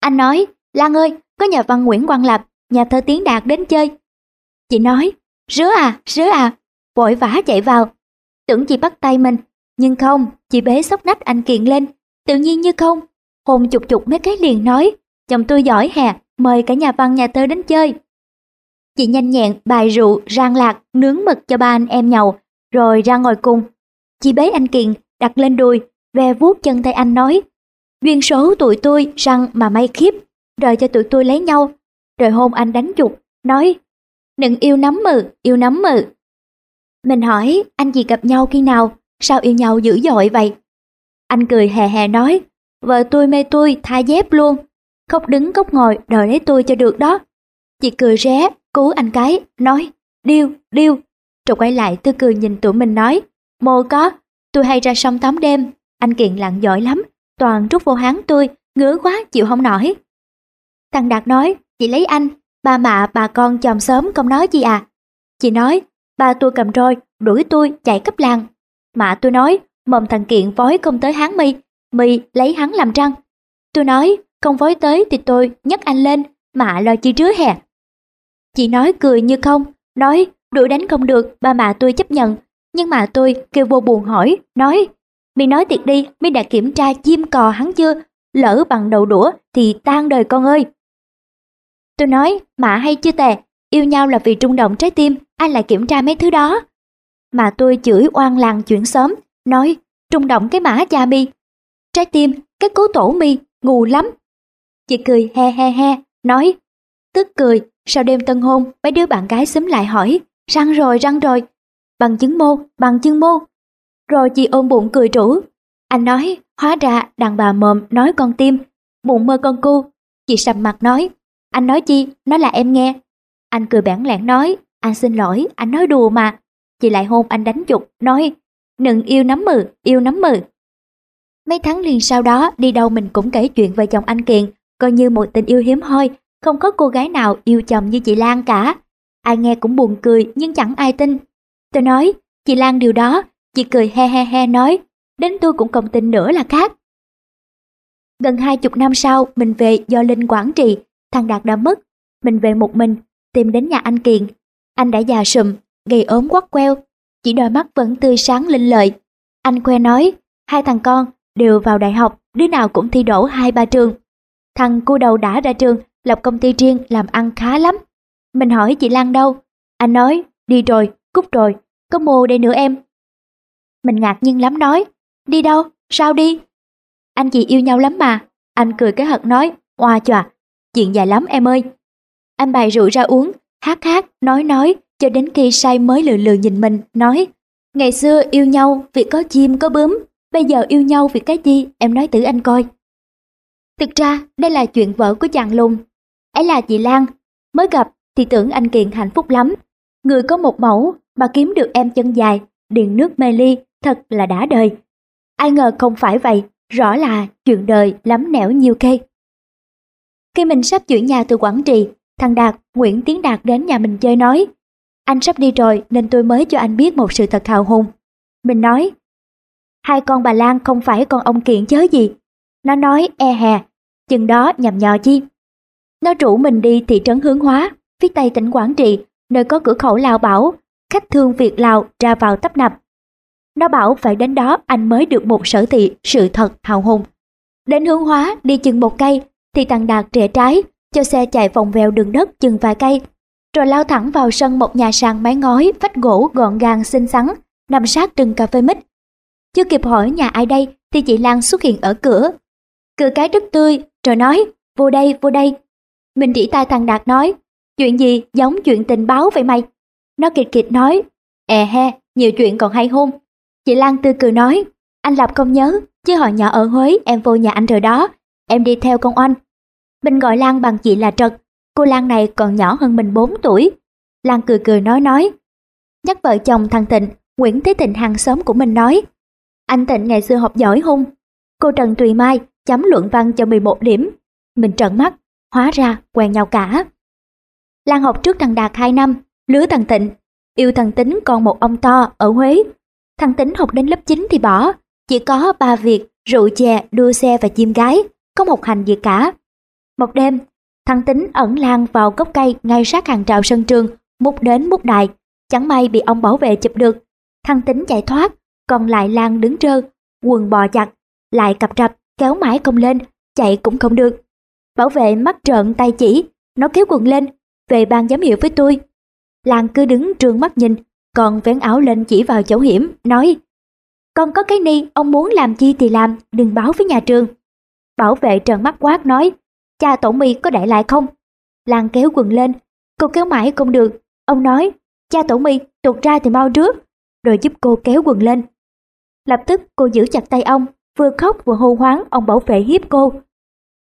Anh nói, Lan ơi, có nhà văn Nguyễn Quang Lập, nhà thơ Tiến Đạt đến chơi. Chị nói, rứa à, rứa à, vội vã chạy vào. Tưởng chị bắt tay mình, nhưng không, chị bế sóc nách anh kiện lên, tự nhiên như không. Hồn chục chục mấy cái liền nói, chồng tôi giỏi hè, mời cả nhà văn nhà thơ đến chơi. Chị nhanh nhẹn bài rượu, rang lạc, nướng mực cho ba anh em nhậu, rồi ra ngồi cùng. Chị bế anh Kiện, đặt lên đùi, ve vuốt chân tay anh nói, duyên số tụi tôi răng mà may khiếp, đợi cho tụi tôi lấy nhau. Rồi hôn anh đánh chục, nói, đừng yêu nắm mừ, yêu nắm mừ. Mình hỏi, anh chị gặp nhau khi nào, sao yêu nhau dữ dội vậy? Anh cười hè hè nói, vợ tôi mê tôi tha dép luôn, khóc đứng khóc ngồi đợi lấy tôi cho được đó. Chị cười ré, cứu anh cái, nói, điêu, điêu. Rồi quay lại tôi cười nhìn tụi mình nói, mồ có, tôi hay ra sông tắm đêm, anh Kiện lặn giỏi lắm, toàn rút vô háng tôi, ngứa quá chịu không nổi. Thằng Đạt nói, chị lấy anh, ba mạ bà con chồng sớm không nói gì à. Chị nói, ba tôi cầm roi, đuổi tôi chạy cấp làng. Mạ tôi nói, mồm thằng Kiện vói không tới háng mi, mi lấy hắn làm răng. Tôi nói, không vói tới thì tôi nhấc anh lên, mạ lo chi rứa hè. Chị nói cười như không, nói đuổi đánh không được, ba mạ tôi chấp nhận. Nhưng mà tôi kêu vô buồn hỏi, nói, mi nói thiệt đi, mi đã kiểm tra chim cò hắn chưa? Lỡ bằng đầu đũa thì tan đời con ơi. Tôi nói, mạ hay chưa tè, yêu nhau là vì trung động trái tim, ai lại kiểm tra mấy thứ đó. Mà tôi chửi oan làng chuyện sớm, nói, trung động cái mã cha mi. Trái tim, cái cố tổ mi, ngu lắm. Chị cười he he he, nói, tức cười, sau đêm tân hôn, mấy đứa bạn gái xúm lại hỏi, răng rồi, răng rồi, bằng chứng mô, bằng chứng mô. Rồi chị ôm bụng cười trũ. Anh nói, hóa ra đàn bà mồm nói con tim, bụng mơ con cu. Chị sầm mặt nói, anh nói chi, nói là em nghe. Anh cười bản lẹn nói, anh xin lỗi, anh nói đùa mà. Chị lại hôn anh đánh chục, nói, nừng yêu nắm mừ, yêu nắm mừ. Mấy tháng liền sau đó, đi đâu mình cũng kể chuyện về chồng anh Kiền, coi như một tình yêu hiếm hoi, không có cô gái nào yêu chồng như chị Lan cả. Ai nghe cũng buồn cười nhưng chẳng ai tin. Tôi nói, chị Lan điều đó, chị cười he he he nói, đến tôi cũng không tin nữa là khác. Gần hai chục năm sau, mình về do Linh quản trị, thằng Đạt đã mất. Mình về một mình, tìm đến nhà anh Kiền. Anh đã già sùm, gầy ốm quắt queo, chỉ đôi mắt vẫn tươi sáng linh lợi. Anh khoe nói, hai thằng con đều vào đại học, đứa nào cũng thi đổ hai ba trường. Thằng cu đầu đã ra trường, lập công ty riêng làm ăn khá lắm. Mình hỏi chị Lan đâu? Anh nói, đi rồi, cút rồi, có mô đây nữa em. Mình ngạc nhiên lắm nói, đi đâu, sao đi? Anh chị yêu nhau lắm mà. Anh cười cái hật nói, oa chòa, chuyện dài lắm em ơi. Anh bày rượu ra uống, hát hát, nói nói, cho đến khi say mới lừa lừa nhìn mình, nói, ngày xưa yêu nhau vì có chim có bướm, bây giờ yêu nhau vì cái gì, em nói thử anh coi. Thực ra, đây là chuyện vợ của chàng lùng. Ấy là chị Lan, mới gặp thì tưởng anh Kiền hạnh phúc lắm. Người có một mẫu mà kiếm được em chân dài, điền nước mê ly, thật là đã đời. Ai ngờ không phải vậy, rõ là chuyện đời lắm nẻo nhiều khê. Khi mình sắp chuyển nhà từ Quảng Trị, thằng Đạt, Nguyễn Tiến Đạt đến nhà mình chơi nói, anh sắp đi rồi nên tôi mới cho anh biết một sự thật hào hùng. Mình nói, hai con bà Lan không phải con ông Kiện chớ gì. Nó nói e hè, chừng đó nhầm nhò chi. Nó rủ mình đi thị trấn Hướng Hóa, phía tây tỉnh Quảng Trị, nơi có cửa khẩu Lào Bảo, khách thương Việt Lào ra vào tấp nập. Nó bảo phải đến đó anh mới được một sở thị sự thật hào hùng. Đến hướng hóa đi chừng một cây thì thằng Đạt rẽ trái, cho xe chạy vòng vèo đường đất chừng vài cây, rồi lao thẳng vào sân một nhà sàn mái ngói vách gỗ gọn gàng xinh xắn, nằm sát rừng cà phê mít. Chưa kịp hỏi nhà ai đây thì chị Lan xuất hiện ở cửa. Cửa cái rất tươi, rồi nói, vô đây, vô đây. Mình chỉ tay thằng Đạt nói, chuyện gì giống chuyện tình báo vậy mày? Nó kịch kịch nói, è he, nhiều chuyện còn hay hôn. Chị Lan tươi cười nói, anh Lập không nhớ, chứ hồi nhỏ ở Huế em vô nhà anh rồi đó, em đi theo con oanh. Mình gọi Lan bằng chị là Trật, cô Lan này còn nhỏ hơn mình 4 tuổi. Lan cười cười nói nói. Nhắc vợ chồng thằng Thịnh, Nguyễn Thế Thịnh hàng xóm của mình nói. Anh Thịnh ngày xưa học giỏi hung. Cô Trần Tùy Mai chấm luận văn cho 11 điểm. Mình trợn mắt, hóa ra quen nhau cả. Lan học trước thằng Đạt 2 năm, lứa thằng Tịnh. Yêu thằng Tính còn một ông to ở Huế. Thằng Tính học đến lớp 9 thì bỏ. Chỉ có ba việc, rượu chè, đua xe và chim gái, không học hành gì cả. Một đêm, thằng Tính ẩn lan vào gốc cây ngay sát hàng rào sân trường, múc đến múc đại. Chẳng may bị ông bảo vệ chụp được. Thằng Tính chạy thoát, còn lại Lan đứng trơ, quần bò chặt, lại cặp rập, kéo mãi không lên, chạy cũng không được. Bảo vệ mắt trợn tay chỉ, nó kéo quần lên, về ban giám hiệu với tôi. Lan cứ đứng trương mắt nhìn, còn vén áo lên chỉ vào chỗ hiểm, nói Con có cái ni, ông muốn làm chi thì làm, đừng báo với nhà trường. Bảo vệ trợn mắt quát nói, cha tổ mi có để lại không? Lan kéo quần lên, cô kéo mãi không được. Ông nói, cha tổ mi tuột ra thì mau trước, rồi giúp cô kéo quần lên. Lập tức cô giữ chặt tay ông, vừa khóc vừa hô hoáng ông bảo vệ hiếp cô.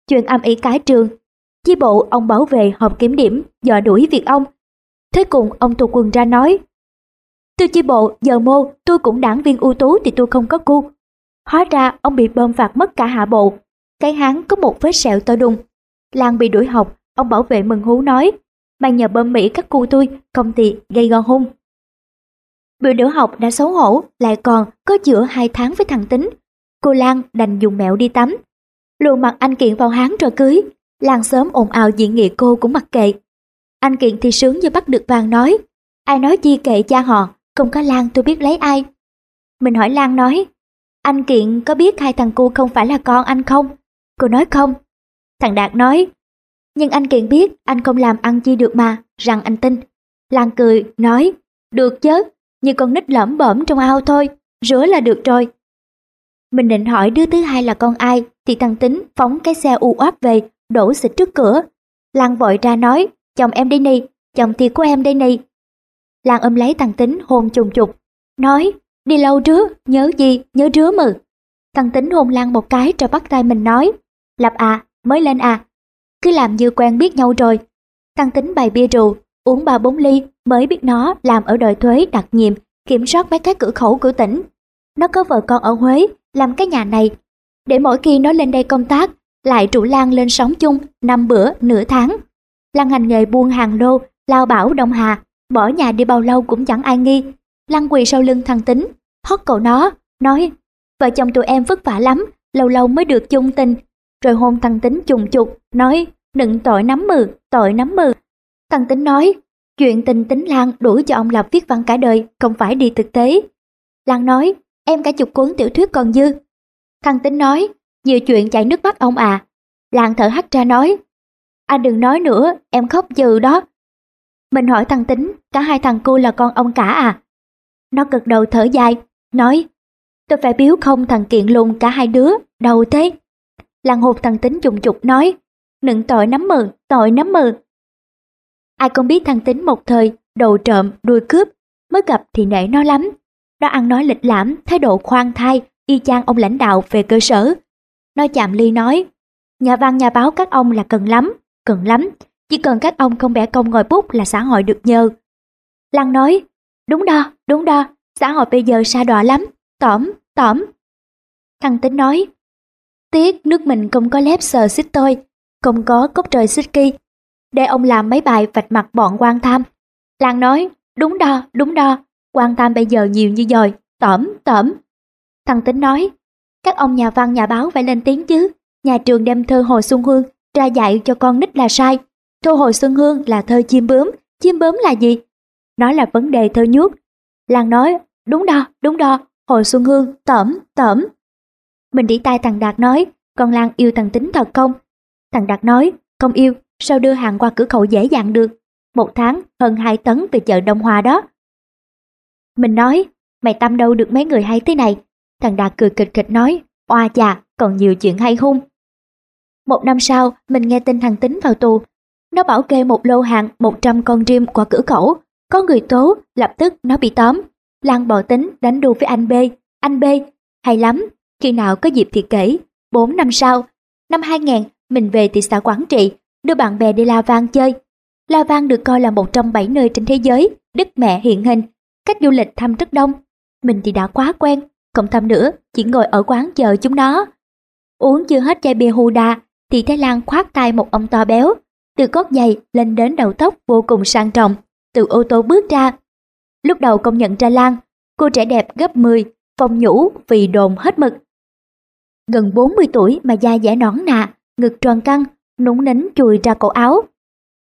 Chuyện âm ỉ cái trường, chi bộ ông bảo vệ họp kiểm điểm dò đuổi việc ông. Thế cùng ông tụt quần ra nói, Từ chi bộ, giờ mô, tôi cũng đảng viên ưu tú thì tôi không có cu. Hóa ra ông bị bơm phạt mất cả hạ bộ, cái hán có một vết sẹo to đùng. Lan bị đuổi học, ông bảo vệ mừng hú nói, mày nhờ bơm Mỹ các cu tôi, công ty gây gò hung. Biểu nữ học đã xấu hổ, lại còn có chữa hai tháng với thằng Tính. Cô Lan đành dùng mẹo đi tắm. Luôn mặc anh Kiện vào háng rồi cưới. Lan sớm ồn ào diện nghị cô cũng mặc kệ. Anh Kiện thì sướng như bắt được vàng nói. Ai nói chi kệ cha họ, không có Lan tôi biết lấy ai. Mình hỏi Lan nói, anh Kiện có biết hai thằng cu không phải là con anh không? Cô nói không. Thằng Đạt nói, nhưng anh Kiện biết anh không làm ăn chi được mà, rằng anh tin. Lan cười, nói, được chứ, như con nít lẩm bẩm trong ao thôi, rửa là được rồi. Mình định hỏi đứa thứ hai là con ai, thì thằng Tính phóng cái xe u oát về, đổ xịt trước cửa. Lan vội ra nói, chồng em đây nì, chồng thì của em đây nì. Lan ôm lấy thằng Tính hôn trùng trục, nói, đi lâu rứa, nhớ gì, nhớ rứa mừ. Thằng Tính hôn Lan một cái rồi bắt tay mình nói, lập à, mới lên à, cứ làm như quen biết nhau rồi. Thằng Tính bày bia rượu, uống ba bốn ly mới biết nó làm ở đội thuế đặc nhiệm kiểm soát mấy cái cửa khẩu của tỉnh. Nó có vợ con ở Huế, làm cái nhà này. Để mỗi khi nó lên đây công tác, lại trụ Lan lên sống chung năm bữa nửa tháng. Lan hành nghề buôn hàng lô, lao bảo Đông Hà, bỏ nhà đi bao lâu cũng chẳng ai nghi. Lan quỳ sau lưng thằng Tính, hót cậu nó, nói, vợ chồng tụi em vất vả lắm, lâu lâu mới được chung tình. Rồi hôn thằng Tính trùng chục, nói, nựng tội nắm mừ, tội nắm mừ. Thằng Tính nói, chuyện tình tính Lan đủ cho ông lập viết văn cả đời, không phải đi thực tế. Lan nói, em cả chục cuốn tiểu thuyết còn dư. Thằng Tính nói, nhiều chuyện chảy nước mắt ông à. Lan thở hắt ra nói, anh đừng nói nữa, em khóc dừ đó. Mình hỏi thằng Tính, cả hai thằng cô là con ông cả à? Nó cực đầu thở dài, nói, tôi phải biếu không thằng Kiện lùng cả hai đứa, đâu thế? Lan hụt thằng Tính trùng trục nói, nựng tội nắm mừ, tội nắm mừ. Ai không biết thằng Tính một thời, đầu trộm, đuôi cướp, mới gặp thì nể nó lắm. Nó ăn nói lịch lãm, thái độ khoan thai, y chang ông lãnh đạo về cơ sở. Nó chạm ly nói, nhà văn nhà báo các ông là cần lắm, cần lắm, chỉ cần các ông không bẻ công ngồi bút là xã hội được nhờ. Lăng nói, đúng đó, đúng đó, xã hội bây giờ xa đọa lắm, tỏm, tỏm. Thằng Tính nói, tiếc nước mình không có lép sờ xích tôi, không có cốc trời xích kỳ, để ông làm mấy bài vạch mặt bọn quan tham. Lan nói, đúng đo, đúng đo, quan tham bây giờ nhiều như dòi, tẩm, tẩm. Thằng Tính nói, các ông nhà văn nhà báo phải lên tiếng chứ, nhà trường đem thơ Hồ Xuân Hương ra dạy cho con nít là sai. Thơ Hồ Xuân Hương là thơ chim bướm, chim bướm là gì? Nó là vấn đề thơ nhuốc. Lan nói, đúng đo, đúng đo, Hồ Xuân Hương, tẩm, tẩm. Mình đi tai thằng Đạt nói, con Lan yêu thằng Tính thật không? Thằng Đạt nói, không yêu, sao đưa hàng qua cửa khẩu dễ dàng được? Một tháng hơn 2 tấn từ chợ Đông Hoa đó. Mình nói, mày tâm đâu được mấy người hay thế này. Thằng Đạt cười kịch kịch nói, oa chà, còn nhiều chuyện hay hung. Một năm sau, mình nghe tin thằng Tính vào tù. Nó bảo kê một lô hàng 100 con rim qua cửa khẩu. Có người tố, lập tức nó bị tóm. Lan bò tính đánh đu với anh B. Anh B, hay lắm, khi nào có dịp thì kể. 4 năm sau, năm 2000, mình về thị xã Quảng Trị, đưa bạn bè đi La Vang chơi. La Vang được coi là một trong bảy nơi trên thế giới, Đức Mẹ hiện hình, khách du lịch thăm rất đông. Mình thì đã quá quen, không thăm nữa, chỉ ngồi ở quán chờ chúng nó. Uống chưa hết chai bia Huda, thì Thái Lan khoát tay một ông to béo. từ cốt giày lên đến đầu tóc vô cùng sang trọng, từ ô tô bước ra. Lúc đầu công nhận ra Lan, cô trẻ đẹp gấp 10, phong nhũ vì đồn hết mực. Gần 40 tuổi mà da dẻ nõn nà, ngực tròn căng, núng nính chùi ra cổ áo.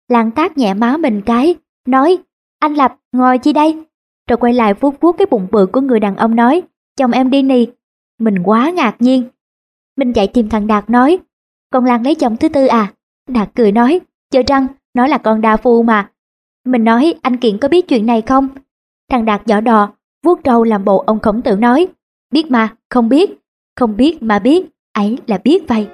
Lan tác nhẹ má mình cái, nói, anh Lập, ngồi chi đây? Rồi quay lại vuốt vuốt cái bụng bự của người đàn ông nói, chồng em đi nì. Mình quá ngạc nhiên. Mình chạy tìm thằng Đạt nói, con Lan lấy chồng thứ tư à? Đạt cười nói, chờ răng, nói là con đa phu mà. Mình nói, anh Kiện có biết chuyện này không? Thằng Đạt giỏ đò, vuốt râu làm bộ ông khổng tử nói, biết mà, không biết, không biết mà biết, ấy là biết vậy.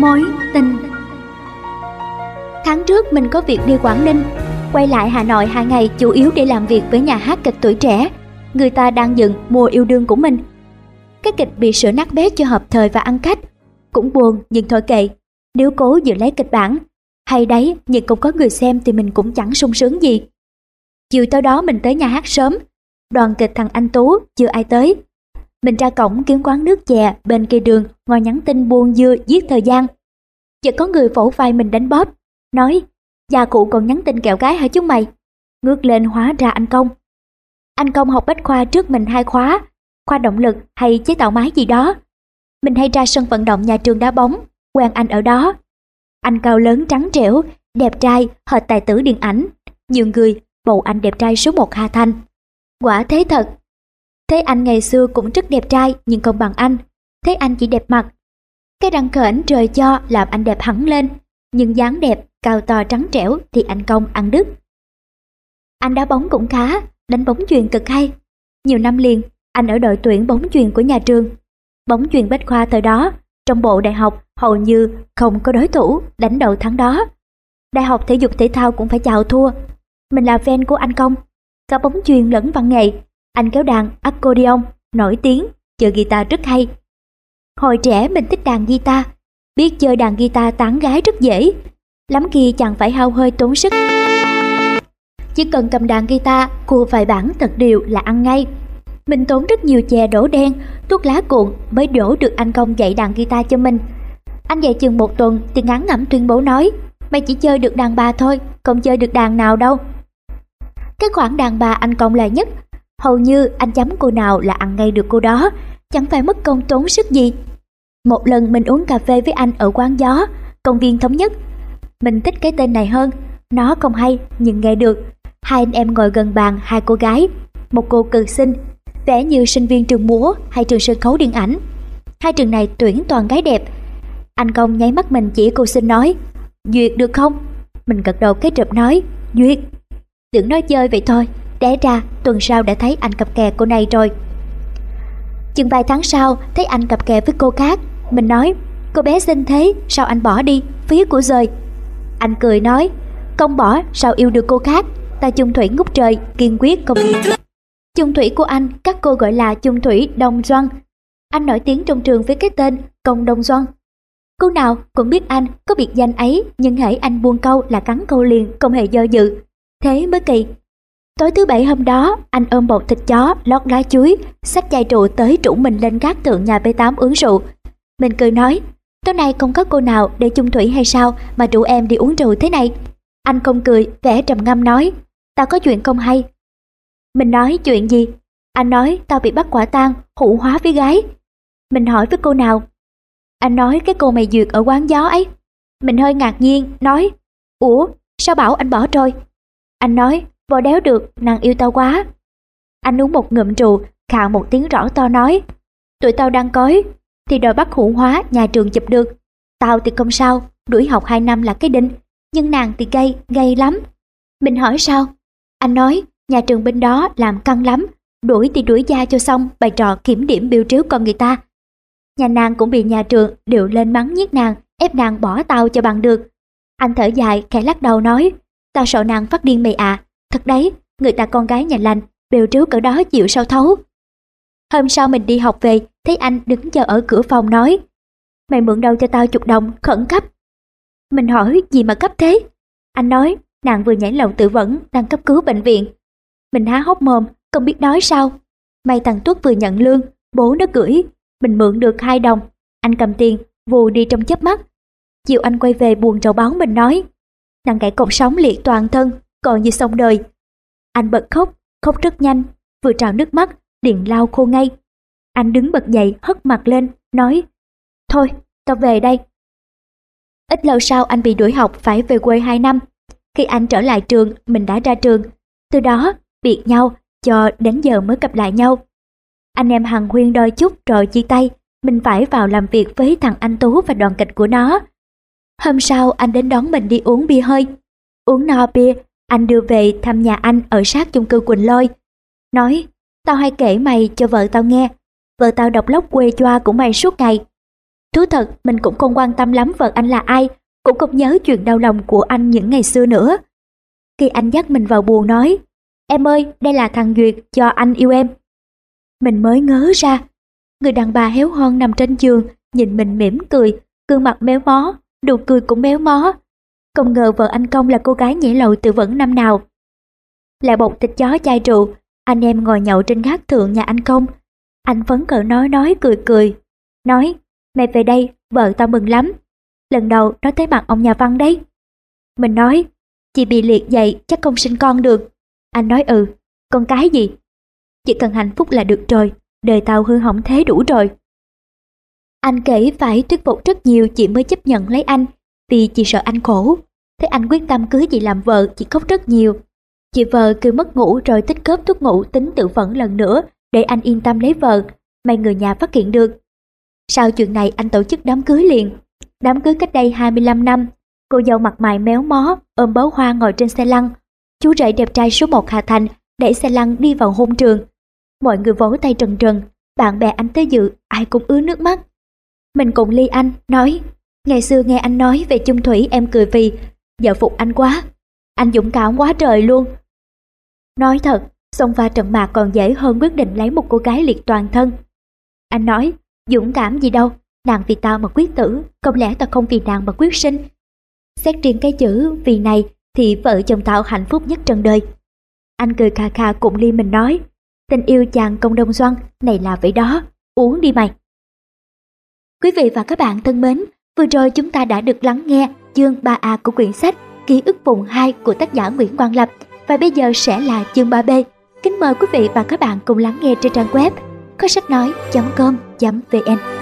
Mối tình. Tháng trước mình có việc đi Quảng Ninh, Quay lại Hà Nội hai ngày chủ yếu để làm việc với nhà hát kịch tuổi trẻ. Người ta đang dựng mùa yêu đương của mình. Cái kịch bị sửa nát bét cho hợp thời và ăn khách. Cũng buồn, nhưng thôi kệ. Nếu cố giữ lấy kịch bản, Hay đấy, nhưng không có người xem thì mình cũng chẳng sung sướng gì. Chiều tối đó mình tới nhà hát sớm. Đoàn kịch thằng anh Tú, chưa ai tới mình ra cổng kiếm quán nước chè bên kia đường ngồi nhắn tin buông dưa giết thời gian. Chợt có người phổ vai mình đánh bóp, nói già cụ còn nhắn tin kẹo gái hả chúng mày? Ngước lên hóa ra anh Công. Anh Công học bách khoa trước mình hai khóa, khoa động lực hay chế tạo máy gì đó. Mình hay ra sân vận động nhà trường đá bóng, quen anh ở đó. Anh cao lớn trắng trẻo, đẹp trai, hệt tài tử điện ảnh. Nhiều người bầu anh đẹp trai số một Hà Thanh. Quả thế thật, Thế anh ngày xưa cũng rất đẹp trai nhưng không bằng anh. Thế anh chỉ đẹp mặt. Cái răng khểnh trời cho làm anh đẹp hẳn lên. Nhưng dáng đẹp, cao to trắng trẻo thì anh công ăn đứt. Anh đá bóng cũng khá, đánh bóng chuyền cực hay. Nhiều năm liền, anh ở đội tuyển bóng chuyền của nhà trường. Bóng chuyền bách khoa thời đó, trong bộ đại học hầu như không có đối thủ đánh đầu thắng đó. Đại học thể dục thể thao cũng phải chào thua. Mình là fan của anh Công. Cả bóng chuyền lẫn văn nghệ anh kéo đàn accordion, nổi tiếng, chơi guitar rất hay. Hồi trẻ mình thích đàn guitar, biết chơi đàn guitar tán gái rất dễ. Lắm khi chẳng phải hao hơi tốn sức. Chỉ cần cầm đàn guitar, cua vài bản thật điều là ăn ngay. Mình tốn rất nhiều chè đổ đen, thuốc lá cuộn mới đổ được anh công dạy đàn guitar cho mình. Anh dạy chừng một tuần thì ngắn ngẩm tuyên bố nói, mày chỉ chơi được đàn bà thôi, không chơi được đàn nào đâu. Cái khoản đàn bà anh công là nhất, Hầu như anh chấm cô nào là ăn ngay được cô đó, chẳng phải mất công tốn sức gì. Một lần mình uống cà phê với anh ở quán gió, công viên thống nhất. Mình thích cái tên này hơn, nó không hay nhưng nghe được. Hai anh em ngồi gần bàn hai cô gái, một cô cực xinh, vẻ như sinh viên trường múa hay trường sân khấu điện ảnh. Hai trường này tuyển toàn gái đẹp. Anh công nháy mắt mình chỉ cô xinh nói, Duyệt được không? Mình gật đầu cái trợp nói, Duyệt. Tưởng nói chơi vậy thôi, Té ra tuần sau đã thấy anh cặp kè cô này rồi. Chừng vài tháng sau thấy anh cặp kè với cô khác. Mình nói cô bé xinh thế sao anh bỏ đi? Phía của rời. Anh cười nói Không bỏ sao yêu được cô khác? Ta chung thủy ngút trời kiên quyết không Chung thủy của anh các cô gọi là chung thủy Đông Doan. Anh nổi tiếng trong trường với cái tên Công Đông Doan. Cô nào cũng biết anh có biệt danh ấy Nhưng hãy anh buông câu là cắn câu liền Không hề do dự. Thế mới kỳ Tối thứ bảy hôm đó, anh ôm bột thịt chó, lót lá chuối, xách chai rượu tới trụ mình lên gác tượng nhà B8 uống rượu. Mình cười nói, tối nay không có cô nào để chung thủy hay sao mà rủ em đi uống rượu thế này. Anh không cười, vẻ trầm ngâm nói, tao có chuyện không hay. Mình nói chuyện gì? Anh nói tao bị bắt quả tang, hủ hóa với gái. Mình hỏi với cô nào? Anh nói cái cô mày duyệt ở quán gió ấy. Mình hơi ngạc nhiên, nói, ủa, sao bảo anh bỏ rồi? Anh nói, Vò đéo được, nàng yêu tao quá. Anh uống một ngụm rượu, khạo một tiếng rõ to nói. Tụi tao đang cói, thì đòi bắt hữu hóa nhà trường chụp được. Tao thì không sao, đuổi học 2 năm là cái đinh. Nhưng nàng thì gay, gay lắm. Mình hỏi sao? Anh nói, nhà trường bên đó làm căng lắm. Đuổi thì đuổi ra cho xong bài trò kiểm điểm biểu trếu con người ta. Nhà nàng cũng bị nhà trường điệu lên mắng nhiếc nàng, ép nàng bỏ tao cho bằng được. Anh thở dài, khẽ lắc đầu nói, tao sợ nàng phát điên mày à, thật đấy, người ta con gái nhà lành, bèo trếu cỡ đó chịu sao thấu. Hôm sau mình đi học về, thấy anh đứng chờ ở cửa phòng nói, mày mượn đâu cho tao chục đồng, khẩn cấp. Mình hỏi gì mà cấp thế? Anh nói, nàng vừa nhảy lầu tự vẫn, đang cấp cứu bệnh viện. Mình há hốc mồm, không biết nói sao. May thằng Tuất vừa nhận lương, bố nó gửi, mình mượn được hai đồng. Anh cầm tiền, vù đi trong chớp mắt. Chiều anh quay về buồn trầu báo mình nói, nàng gãy cột sống liệt toàn thân, còn như xong đời. Anh bật khóc, khóc rất nhanh, vừa trào nước mắt, liền lau khô ngay. Anh đứng bật dậy, hất mặt lên, nói, thôi, tao về đây. Ít lâu sau anh bị đuổi học phải về quê 2 năm. Khi anh trở lại trường, mình đã ra trường. Từ đó, biệt nhau, cho đến giờ mới gặp lại nhau. Anh em hằng huyên đôi chút rồi chia tay, mình phải vào làm việc với thằng anh Tú và đoàn kịch của nó. Hôm sau anh đến đón mình đi uống bia hơi. Uống no bia, anh đưa về thăm nhà anh ở sát chung cư Quỳnh Lôi. Nói, tao hay kể mày cho vợ tao nghe. Vợ tao độc lóc quê choa của mày suốt ngày. Thú thật, mình cũng không quan tâm lắm vợ anh là ai, cũng không nhớ chuyện đau lòng của anh những ngày xưa nữa. Khi anh dắt mình vào buồn nói, em ơi, đây là thằng Duyệt cho anh yêu em. Mình mới ngớ ra, người đàn bà héo hon nằm trên giường, nhìn mình mỉm cười, gương mặt méo mó, nụ cười cũng méo mó. Không ngờ vợ anh Công là cô gái nhảy lầu tự vẫn năm nào. Lại bột thịt chó chai rượu, anh em ngồi nhậu trên gác thượng nhà anh Công. Anh phấn khởi nói nói cười cười, nói, mẹ về đây, vợ tao mừng lắm. Lần đầu nó thấy mặt ông nhà văn đấy. Mình nói, chị bị liệt dậy chắc không sinh con được. Anh nói ừ, con cái gì? Chỉ cần hạnh phúc là được rồi, đời tao hư hỏng thế đủ rồi. Anh kể phải thuyết phục rất nhiều chị mới chấp nhận lấy anh, vì chị sợ anh khổ. Thế anh quyết tâm cưới chị làm vợ, chị khóc rất nhiều. Chị vợ cứ mất ngủ rồi tích cớp thuốc ngủ tính tự vẫn lần nữa để anh yên tâm lấy vợ, may người nhà phát hiện được. Sau chuyện này anh tổ chức đám cưới liền. Đám cưới cách đây 25 năm, cô dâu mặt mày méo mó, ôm bó hoa ngồi trên xe lăn. Chú rể đẹp trai số 1 Hà Thành đẩy xe lăn đi vào hôn trường. Mọi người vỗ tay trần trần, bạn bè anh tới dự, ai cũng ứa nước mắt. Mình cùng ly anh, nói, ngày xưa nghe anh nói về chung thủy em cười vì, giờ phục anh quá, anh dũng cảm quá trời luôn. Nói thật, xông pha trận mạc còn dễ hơn quyết định lấy một cô gái liệt toàn thân. Anh nói, dũng cảm gì đâu, nàng vì tao mà quyết tử, không lẽ tao không vì nàng mà quyết sinh. Xét riêng cái chữ vì này thì vợ chồng tao hạnh phúc nhất trần đời. Anh cười khà khà cùng ly mình nói, tình yêu chàng công đông xoăn, này là vậy đó, uống đi mày. Quý vị và các bạn thân mến, vừa rồi chúng ta đã được lắng nghe chương 3A của quyển sách Ký ức vùng 2 của tác giả Nguyễn Quang Lập và bây giờ sẽ là chương 3B. Kính mời quý vị và các bạn cùng lắng nghe trên trang web có sách nói.com.vn